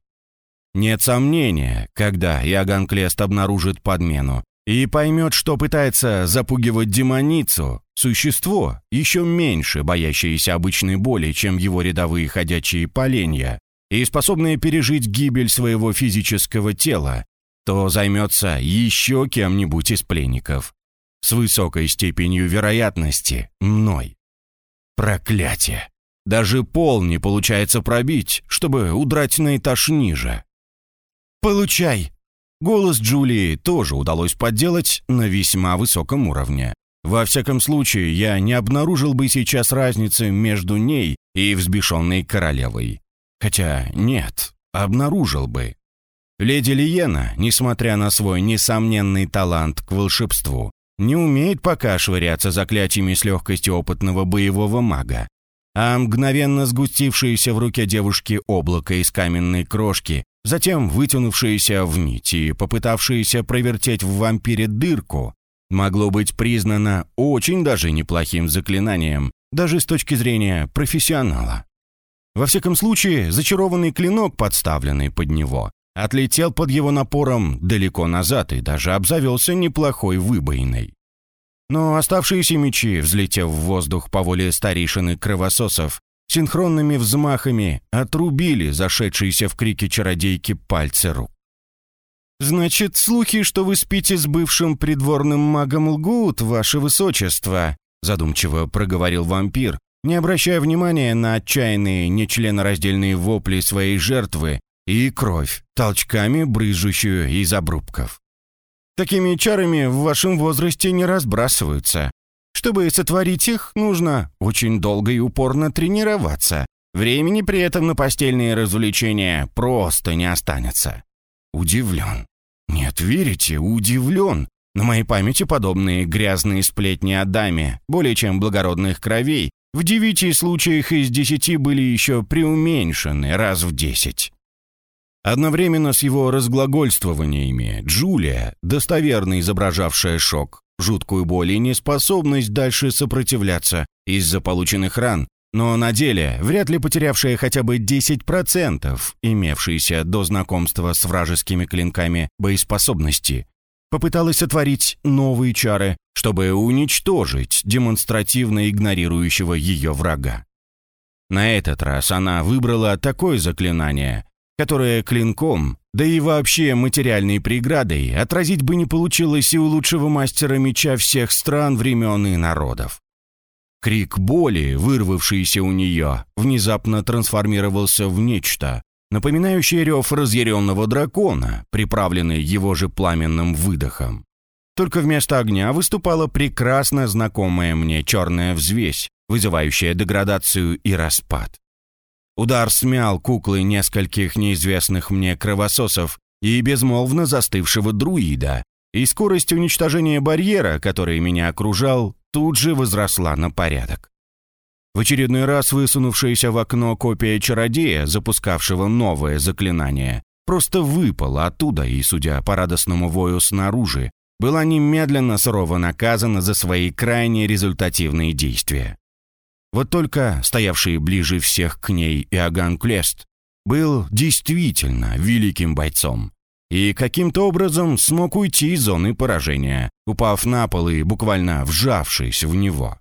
Нет сомнения, когда Иоганн Клест обнаружит подмену, и поймет, что пытается запугивать демоницу, существо, еще меньше боящееся обычной боли, чем его рядовые ходячие поленья, и способное пережить гибель своего физического тела, то займется еще кем-нибудь из пленников. С высокой степенью вероятности мной. Проклятие! Даже пол не получается пробить, чтобы удрать на этаж ниже. «Получай!» Голос Джулии тоже удалось подделать на весьма высоком уровне. Во всяком случае, я не обнаружил бы сейчас разницы между ней и взбешенной королевой. Хотя нет, обнаружил бы. Леди Лиена, несмотря на свой несомненный талант к волшебству, не умеет пока швыряться заклятиями с легкостью опытного боевого мага. А мгновенно сгустившееся в руке девушки облако из каменной крошки затем вытянувшиеся в нить и попытавшиеся провертеть в вампире дырку, могло быть признано очень даже неплохим заклинанием, даже с точки зрения профессионала. Во всяком случае, зачарованный клинок, подставленный под него, отлетел под его напором далеко назад и даже обзавелся неплохой выбоиной. Но оставшиеся мечи, взлетев в воздух по воле старейшины кровососов, синхронными взмахами отрубили зашедшиеся в крики чародейки пальцы рук. «Значит, слухи, что вы спите с бывшим придворным магом лгут, ваше высочество», задумчиво проговорил вампир, не обращая внимания на отчаянные нечленораздельные вопли своей жертвы и кровь, толчками брызжущую из обрубков. Такими чарами в вашем возрасте не разбрасываются. Чтобы сотворить их, нужно очень долго и упорно тренироваться. Времени при этом на постельные развлечения просто не останется. Удивлен. Нет, верите, удивлен. На моей памяти подобные грязные сплетни о даме, более чем благородных кровей, в девяти случаях из десяти были еще преуменьшены раз в десять. Одновременно с его разглагольствованиями Джулия, достоверно изображавшая шок, жуткую боль и неспособность дальше сопротивляться из-за полученных ран, но на деле вряд ли потерявшая хотя бы 10% имевшейся до знакомства с вражескими клинками боеспособности, попыталась отворить новые чары, чтобы уничтожить демонстративно игнорирующего ее врага. На этот раз она выбрала такое заклинание, которое клинком, да и вообще материальной преградой, отразить бы не получилось и у лучшего мастера меча всех стран, времен и народов. Крик боли, вырвавшийся у нее, внезапно трансформировался в нечто, напоминающее рев разъяренного дракона, приправленный его же пламенным выдохом. Только вместо огня выступала прекрасно знакомая мне черная взвесь, вызывающая деградацию и распад. Удар смял куклы нескольких неизвестных мне кровососов и безмолвно застывшего друида, и скорость уничтожения барьера, который меня окружал, тут же возросла на порядок. В очередной раз высунувшаяся в окно копия чародея, запускавшего новое заклинание, просто выпала оттуда и, судя по радостному вою снаружи, была немедленно сурово наказана за свои крайне результативные действия. Вот только стоявший ближе всех к ней Иоганн Клест был действительно великим бойцом и каким-то образом смог уйти из зоны поражения, упав на пол и буквально вжавшись в него.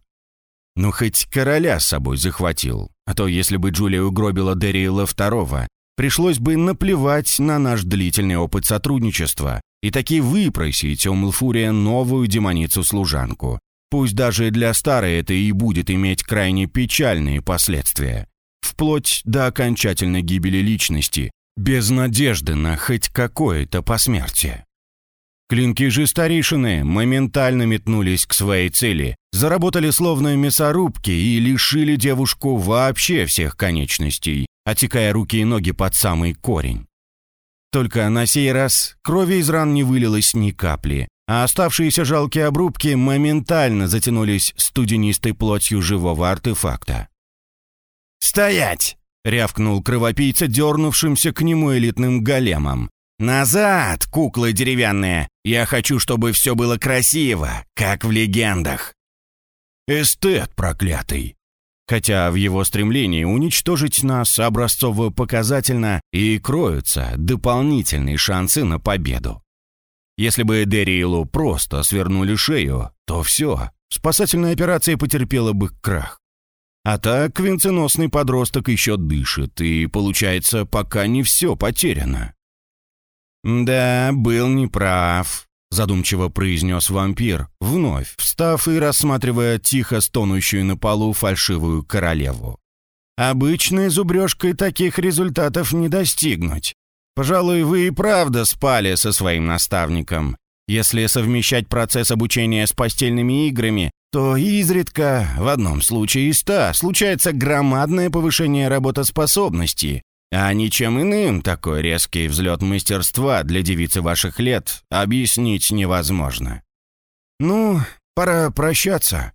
Ну, хоть короля с собой захватил, а то если бы Джулия угробила Дериэла II, пришлось бы наплевать на наш длительный опыт сотрудничества и таки выпросить у Млфурия новую демоницу-служанку, Пусть даже для старой это и будет иметь крайне печальные последствия. Вплоть до окончательной гибели личности, без надежды на хоть какое-то посмертие. Клинки же старейшины моментально метнулись к своей цели, заработали словно мясорубки и лишили девушку вообще всех конечностей, отекая руки и ноги под самый корень. Только на сей раз крови из ран не вылилось ни капли, а оставшиеся жалкие обрубки моментально затянулись студенистой плотью живого артефакта. «Стоять!» — рявкнул кровопийца, дернувшимся к нему элитным големом. «Назад, куклы деревянные! Я хочу, чтобы все было красиво, как в легендах!» Эстет проклятый! Хотя в его стремлении уничтожить нас образцово-показательно и кроются дополнительные шансы на победу. Если бы Дериэлу просто свернули шею, то все, спасательная операция потерпела бы крах. А так венценосный подросток еще дышит, и, получается, пока не все потеряно. «Да, был неправ», — задумчиво произнес вампир, вновь встав и рассматривая тихо стонущую на полу фальшивую королеву. «Обычной зубрежкой таких результатов не достигнуть. Пожалуй, вы и правда спали со своим наставником. Если совмещать процесс обучения с постельными играми, то изредка, в одном случае из ста, случается громадное повышение работоспособности, а ничем иным такой резкий взлет мастерства для девицы ваших лет объяснить невозможно. Ну, пора прощаться.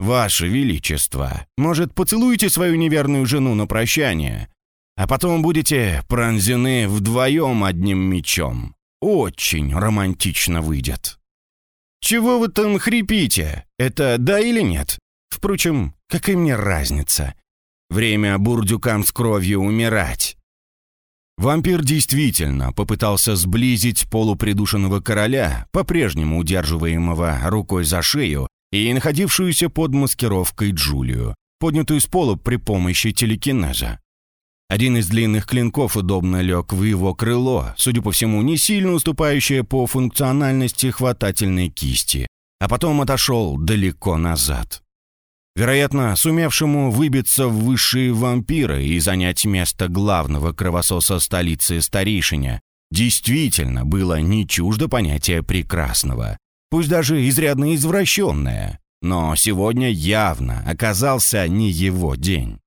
Ваше Величество, может, поцелуете свою неверную жену на прощание? А потом будете пронзены вдвоем одним мечом. Очень романтично выйдет. Чего вы там хрипите? Это да или нет? Впрочем, какая мне разница? Время бурдюкам с кровью умирать. Вампир действительно попытался сблизить полупридушенного короля, по-прежнему удерживаемого рукой за шею, и находившуюся под маскировкой Джулию, поднятую с пола при помощи телекинеза. Один из длинных клинков удобно лег в его крыло, судя по всему, не сильно уступающее по функциональности хватательной кисти, а потом отошел далеко назад. Вероятно, сумевшему выбиться в высшие вампиры и занять место главного кровососа столицы старейшиня, действительно было не чуждо понятие прекрасного, пусть даже изрядно извращенное, но сегодня явно оказался не его день.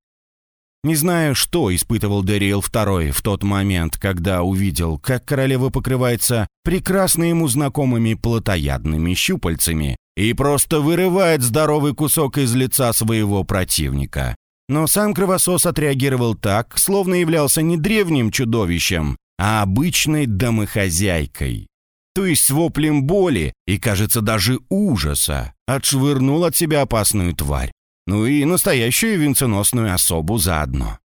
Не знаю, что испытывал Дэриэл II в тот момент, когда увидел, как королева покрывается прекрасно ему знакомыми плотоядными щупальцами и просто вырывает здоровый кусок из лица своего противника. Но сам кровосос отреагировал так, словно являлся не древним чудовищем, а обычной домохозяйкой. То есть с воплем боли и, кажется, даже ужаса отшвырнул от себя опасную тварь ну и настоящую венценосную особу заодно.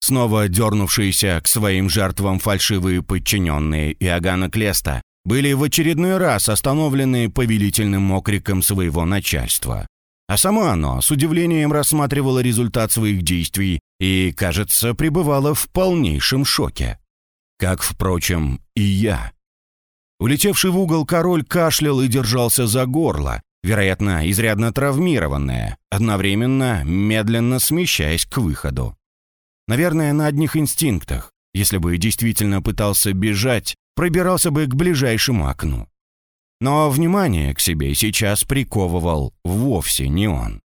Снова дернувшиеся к своим жертвам фальшивые подчиненные Иоганна Клеста были в очередной раз остановлены повелительным окриком своего начальства. А само оно с удивлением рассматривало результат своих действий и, кажется, пребывало в полнейшем шоке. Как, впрочем, и я. Улетевший в угол король кашлял и держался за горло, вероятно, изрядно травмированная, одновременно медленно смещаясь к выходу. Наверное, на одних инстинктах. Если бы действительно пытался бежать, пробирался бы к ближайшему окну. Но внимание к себе сейчас приковывал вовсе не он.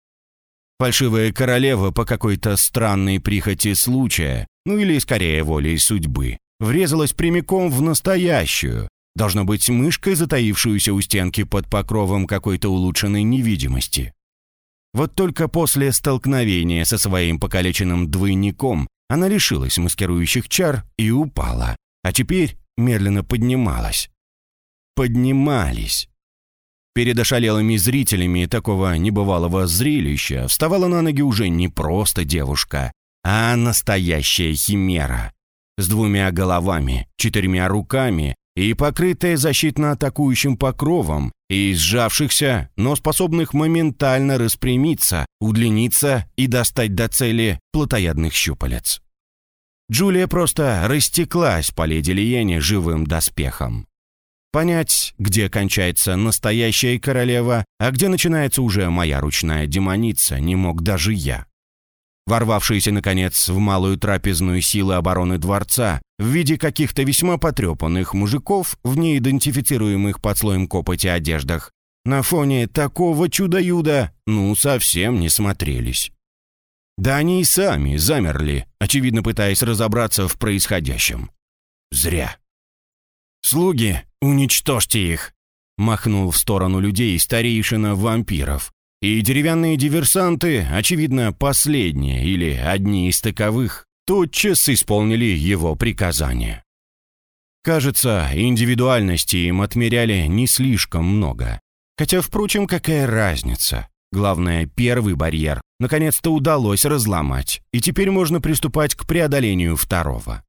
Фальшивая королева по какой-то странной прихоти случая, ну или скорее волей судьбы, врезалась прямиком в настоящую, Должно быть мышкой, затаившуюся у стенки под покровом какой-то улучшенной невидимости. Вот только после столкновения со своим покалеченным двойником она лишилась маскирующих чар и упала, а теперь медленно поднималась. Поднимались. Перед ошалелыми зрителями такого небывалого зрелища вставала на ноги уже не просто девушка, а настоящая химера. С двумя головами, четырьмя руками и покрытая защитно-атакующим покровом и сжавшихся, но способных моментально распрямиться, удлиниться и достать до цели плотоядных щупалец. Джулия просто растеклась по леди Лиене живым доспехом. Понять, где кончается настоящая королева, а где начинается уже моя ручная демоница, не мог даже я. Ворвавшиеся, наконец, в малую трапезную силы обороны дворца в виде каких-то весьма потрепанных мужиков в неидентифицируемых под слоем копоти одеждах, на фоне такого чудо-юда, ну, совсем не смотрелись. Да они и сами замерли, очевидно пытаясь разобраться в происходящем. Зря. «Слуги, уничтожьте их!» махнул в сторону людей старейшина вампиров, и деревянные диверсанты, очевидно, последние или одни из таковых, тотчас исполнили его приказание. Кажется, индивидуальности им отмеряли не слишком много. Хотя, впрочем, какая разница? Главное, первый барьер наконец-то удалось разломать, и теперь можно приступать к преодолению второго.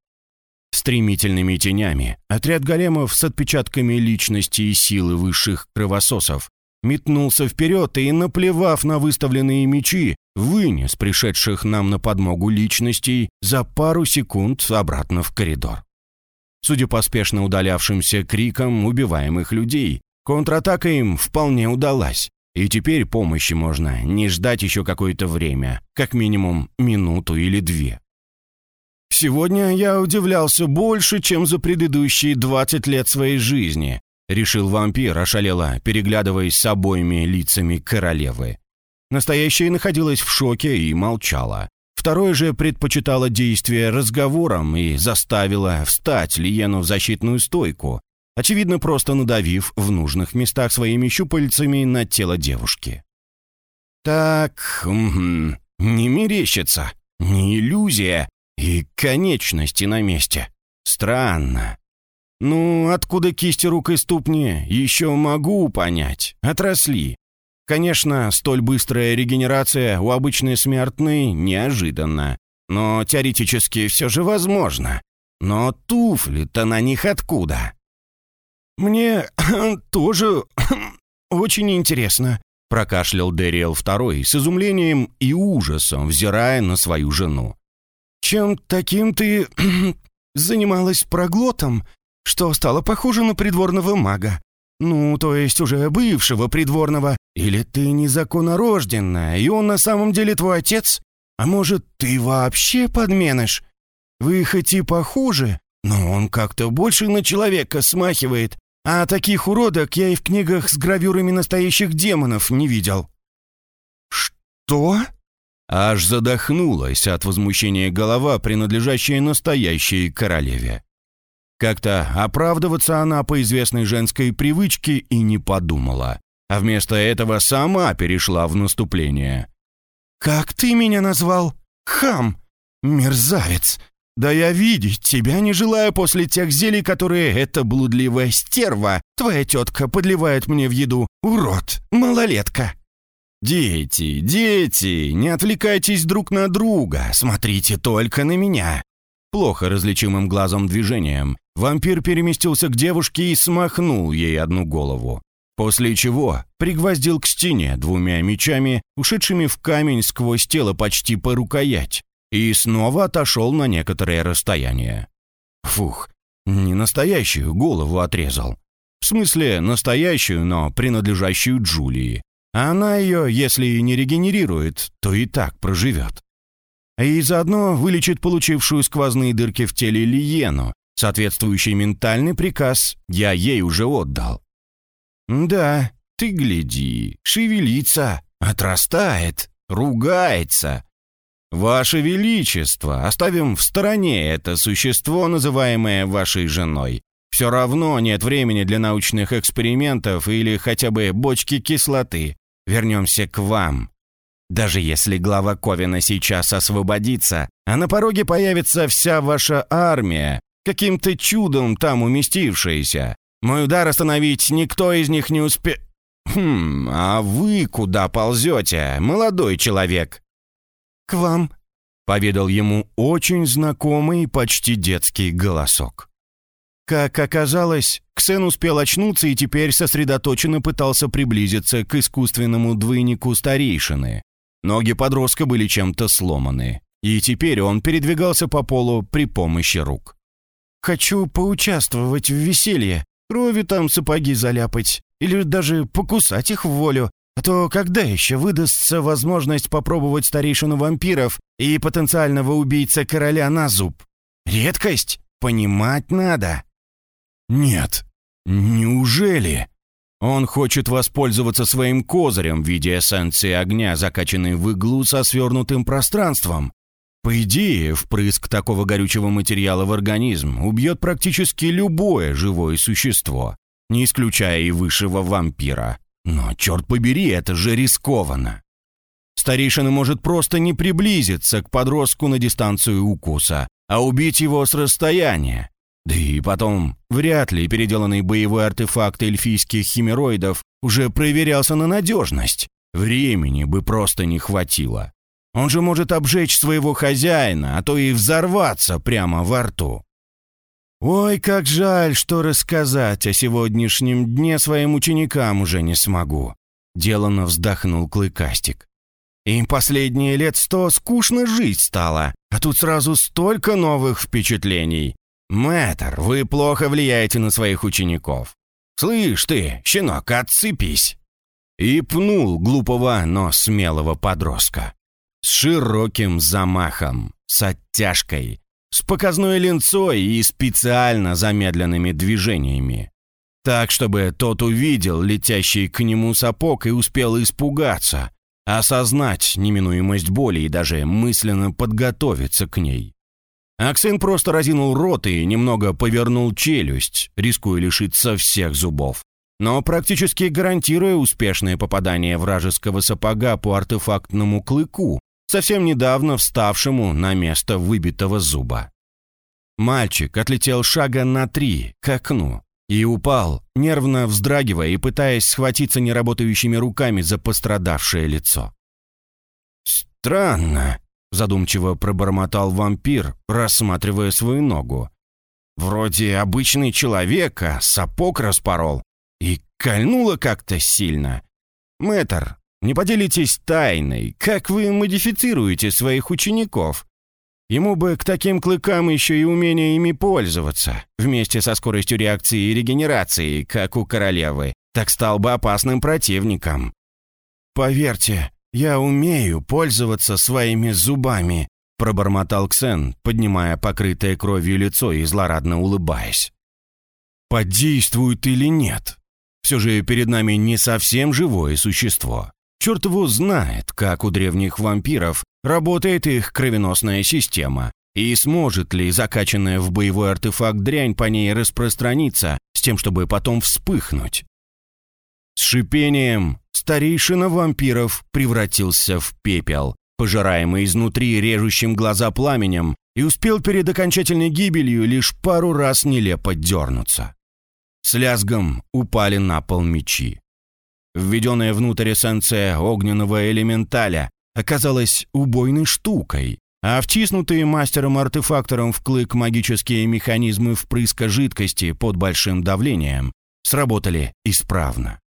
Стремительными тенями отряд големов с отпечатками личности и силы высших кровососов метнулся вперед и, наплевав на выставленные мечи, вынес пришедших нам на подмогу личностей за пару секунд обратно в коридор. Судя по спешно удалявшимся крикам убиваемых людей, контратака им вполне удалась, и теперь помощи можно не ждать еще какое-то время, как минимум минуту или две. Сегодня я удивлялся больше, чем за предыдущие 20 лет своей жизни, решил вампир, ошалело, переглядываясь с обоими лицами королевы. Настоящая находилась в шоке и молчала. Второе же предпочитало действие разговором и заставило встать Лиену в защитную стойку, очевидно, просто надавив в нужных местах своими щупальцами на тело девушки. «Так, угу, не мерещится, не иллюзия, и конечности на месте. Странно. Ну, откуда кисти рук и ступни, еще могу понять. Отросли. Конечно, столь быстрая регенерация у обычной смертной неожиданна. Но теоретически все же возможно. Но туфли-то на них откуда? Мне тоже очень интересно, прокашлял Дэриэл второй с изумлением и ужасом, взирая на свою жену. Чем таким ты занималась проглотом, что стало похоже на придворного мага. Ну, то есть уже бывшего придворного. Или ты незаконнорожденная, и он на самом деле твой отец? А может, ты вообще подменыш? Вы хоть и похожи, но он как-то больше на человека смахивает. А таких уродок я и в книгах с гравюрами настоящих демонов не видел». «Что?» Аж задохнулась от возмущения голова, принадлежащая настоящей королеве. Как-то оправдываться она по известной женской привычке и не подумала, а вместо этого сама перешла в наступление. «Как ты меня назвал? Хам! Мерзавец! Да я видеть тебя не желаю после тех зелий, которые эта блудливая стерва, твоя тетка, подливает мне в еду. Урод! Малолетка!» «Дети, дети, не отвлекайтесь друг на друга, смотрите только на меня!» Плохо различимым глазом движением Вампир переместился к девушке и смахнул ей одну голову. После чего пригвоздил к стене двумя мечами, ушедшими в камень сквозь тело почти по рукоять, и снова отошел на некоторое расстояние. Фух, не настоящую голову отрезал. В смысле, настоящую, но принадлежащую Джулии. Она ее, если и не регенерирует, то и так проживет. И заодно вылечит получившую сквозные дырки в теле Лиену, Соответствующий ментальный приказ я ей уже отдал. Да, ты гляди, шевелится, отрастает, ругается. Ваше Величество, оставим в стороне это существо, называемое вашей женой. Все равно нет времени для научных экспериментов или хотя бы бочки кислоты. Вернемся к вам. Даже если глава Ковина сейчас освободится, а на пороге появится вся ваша армия, каким-то чудом там уместившиеся. Мой удар остановить никто из них не успе... Хм, а вы куда ползете, молодой человек?» «К вам», — поведал ему очень знакомый, почти детский голосок. Как оказалось, Ксен успел очнуться и теперь сосредоточенно пытался приблизиться к искусственному двойнику старейшины. Ноги подростка были чем-то сломаны, и теперь он передвигался по полу при помощи рук. Хочу поучаствовать в веселье, крови там сапоги заляпать, или даже покусать их в волю. А то когда еще выдастся возможность попробовать старейшину вампиров и потенциального убийца короля на зуб? Редкость? Понимать надо. Нет. Неужели? Он хочет воспользоваться своим козырем в виде эссенции огня, закачанной в иглу со свернутым пространством. По идее, впрыск такого горючего материала в организм убьет практически любое живое существо, не исключая и высшего вампира. Но, черт побери, это же рискованно. Старейшина может просто не приблизиться к подростку на дистанцию укуса, а убить его с расстояния. Да и потом, вряд ли переделанный боевой артефакт эльфийских химероидов уже проверялся на надежность. Времени бы просто не хватило. Он же может обжечь своего хозяина, а то и взорваться прямо во рту. Ой, как жаль, что рассказать о сегодняшнем дне своим ученикам уже не смогу. Делано вздохнул Клыкастик. Им последние лет сто скучно жить стало, а тут сразу столько новых впечатлений. Мэтр, вы плохо влияете на своих учеников. Слышь ты, щенок, отцепись!» И пнул глупого, но смелого подростка с широким замахом, с оттяжкой, с показной линцой и специально замедленными движениями. Так, чтобы тот увидел летящий к нему сапог и успел испугаться, осознать неминуемость боли и даже мысленно подготовиться к ней. Аксен просто разинул рот и немного повернул челюсть, рискуя лишиться всех зубов. Но практически гарантируя успешное попадание вражеского сапога по артефактному клыку, совсем недавно вставшему на место выбитого зуба. Мальчик отлетел шага на три к окну и упал, нервно вздрагивая и пытаясь схватиться неработающими руками за пострадавшее лицо. «Странно», — задумчиво пробормотал вампир, рассматривая свою ногу. «Вроде обычный человек, а сапог распорол. И кольнуло как-то сильно. Мэтр, не поделитесь тайной, как вы модифицируете своих учеников? Ему бы к таким клыкам еще и умение ими пользоваться, вместе со скоростью реакции и регенерации, как у королевы, так стал бы опасным противником. «Поверьте, я умею пользоваться своими зубами», пробормотал Ксен, поднимая покрытое кровью лицо и злорадно улыбаясь. «Подействует или нет? Все же перед нами не совсем живое существо. Черт его знает, как у древних вампиров работает их кровеносная система, и сможет ли закачанная в боевой артефакт дрянь по ней распространиться с тем, чтобы потом вспыхнуть. С шипением старейшина вампиров превратился в пепел, пожираемый изнутри режущим глаза пламенем, и успел перед окончательной гибелью лишь пару раз нелепо дернуться. С лязгом упали на пол мечи. Введенная внутрь эссенция огненного элементаля оказалась убойной штукой, а втиснутые мастером-артефактором в клык магические механизмы впрыска жидкости под большим давлением сработали исправно.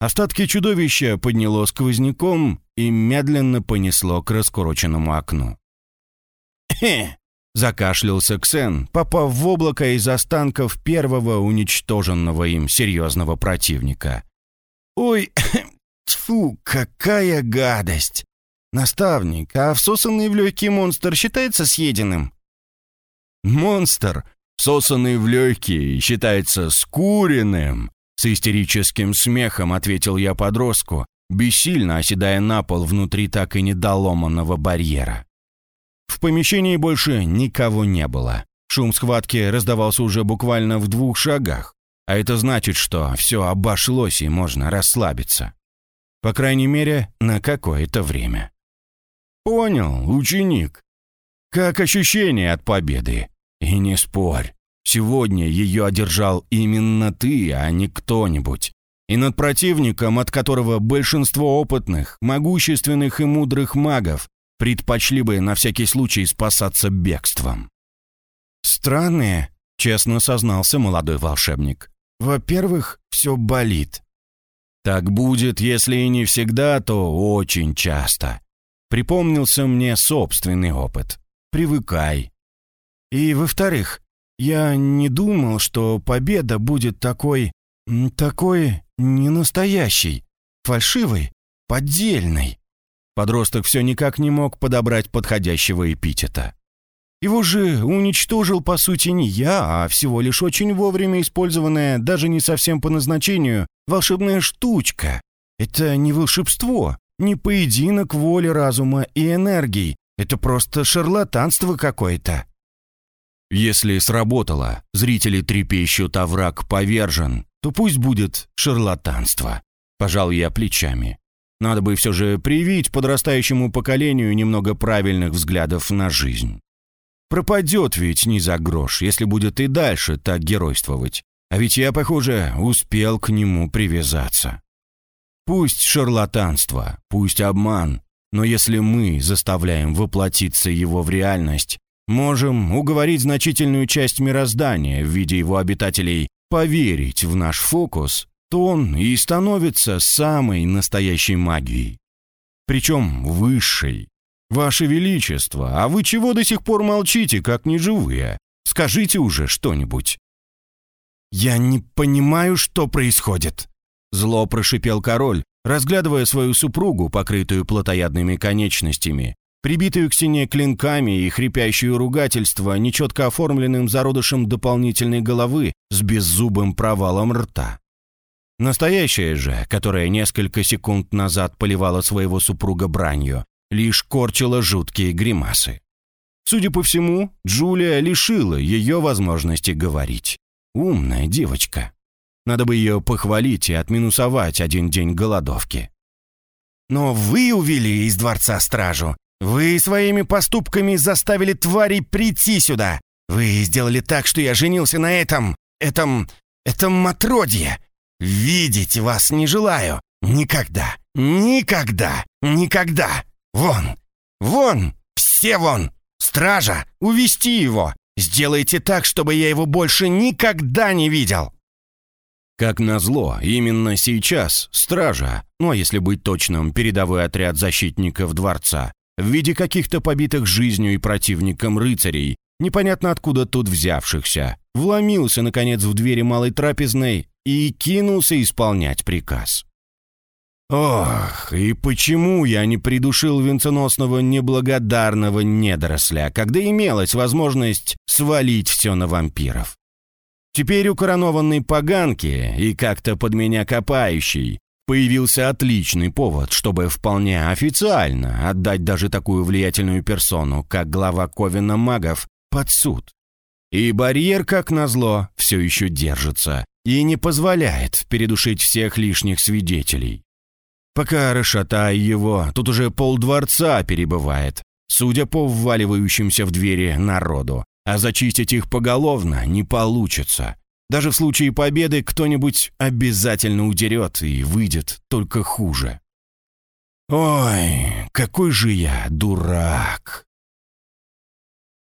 Остатки чудовища подняло сквозняком и медленно понесло к раскуроченному окну. «Хе!» — закашлялся Ксен, попав в облако из останков первого уничтоженного им серьезного противника. «Ой, тьфу, какая гадость! Наставник, а всосанный в легкий монстр считается съеденным?» «Монстр, всосанный в легкие, считается скуренным!» С истерическим смехом ответил я подростку, бессильно оседая на пол внутри так и недоломанного барьера. В помещении больше никого не было. Шум схватки раздавался уже буквально в двух шагах. А это значит, что все обошлось и можно расслабиться. По крайней мере, на какое-то время. Понял, ученик. Как ощущение от победы? И не спорь. Сегодня ее одержал именно ты, а не кто-нибудь. И над противником, от которого большинство опытных, могущественных и мудрых магов предпочли бы на всякий случай спасаться бегством. «Странные», — честно сознался молодой волшебник. Во-первых, все болит. Так будет, если и не всегда, то очень часто. Припомнился мне собственный опыт. Привыкай. И во-вторых, я не думал, что победа будет такой... такой ненастоящей, фальшивой, поддельной. Подросток все никак не мог подобрать подходящего эпитета. Его же уничтожил, по сути, не я, а всего лишь очень вовремя использованная, даже не совсем по назначению, волшебная штучка. Это не волшебство, не поединок воли разума и энергии. Это просто шарлатанство какое-то. Если сработало, зрители трепещут, а враг повержен, то пусть будет шарлатанство. Пожал я плечами. Надо бы все же привить подрастающему поколению немного правильных взглядов на жизнь. Пропадет ведь не за грош, если будет и дальше так геройствовать. А ведь я, похоже, успел к нему привязаться. Пусть шарлатанство, пусть обман, но если мы заставляем воплотиться его в реальность, можем уговорить значительную часть мироздания в виде его обитателей поверить в наш фокус, то он и становится самой настоящей магией. Причем высшей, «Ваше Величество, а вы чего до сих пор молчите, как неживые? Скажите уже что-нибудь». «Я не понимаю, что происходит», — зло прошипел король, разглядывая свою супругу, покрытую плотоядными конечностями, прибитую к стене клинками и хрипящую ругательство нечетко оформленным зародышем дополнительной головы с беззубым провалом рта. Настоящая же, которая несколько секунд назад поливала своего супруга бранью, лишь корчила жуткие гримасы. Судя по всему, Джулия лишила ее возможности говорить. Умная девочка. Надо бы ее похвалить и отминусовать один день голодовки. «Но вы увели из дворца стражу. Вы своими поступками заставили тварей прийти сюда. Вы сделали так, что я женился на этом, этом, этом матродье. Видеть вас не желаю. Никогда, никогда, никогда. Вон, вон, все вон. Стража, увести его. Сделайте так, чтобы я его больше никогда не видел. Как назло, именно сейчас стража, ну а если быть точным, передовой отряд защитников дворца, в виде каких-то побитых жизнью и противником рыцарей, непонятно откуда тут взявшихся, вломился, наконец, в двери малой трапезной и кинулся исполнять приказ. Ох, и почему я не придушил венценосного неблагодарного недоросля, когда имелась возможность свалить все на вампиров? Теперь у коронованной поганки и как-то под меня копающий появился отличный повод, чтобы вполне официально отдать даже такую влиятельную персону, как глава Ковина магов, под суд. И барьер, как назло, все еще держится и не позволяет передушить всех лишних свидетелей. Пока расшатай его, тут уже полдворца перебывает, судя по вваливающимся в двери народу, а зачистить их поголовно не получится. Даже в случае победы кто-нибудь обязательно удерет и выйдет только хуже. Ой, какой же я дурак.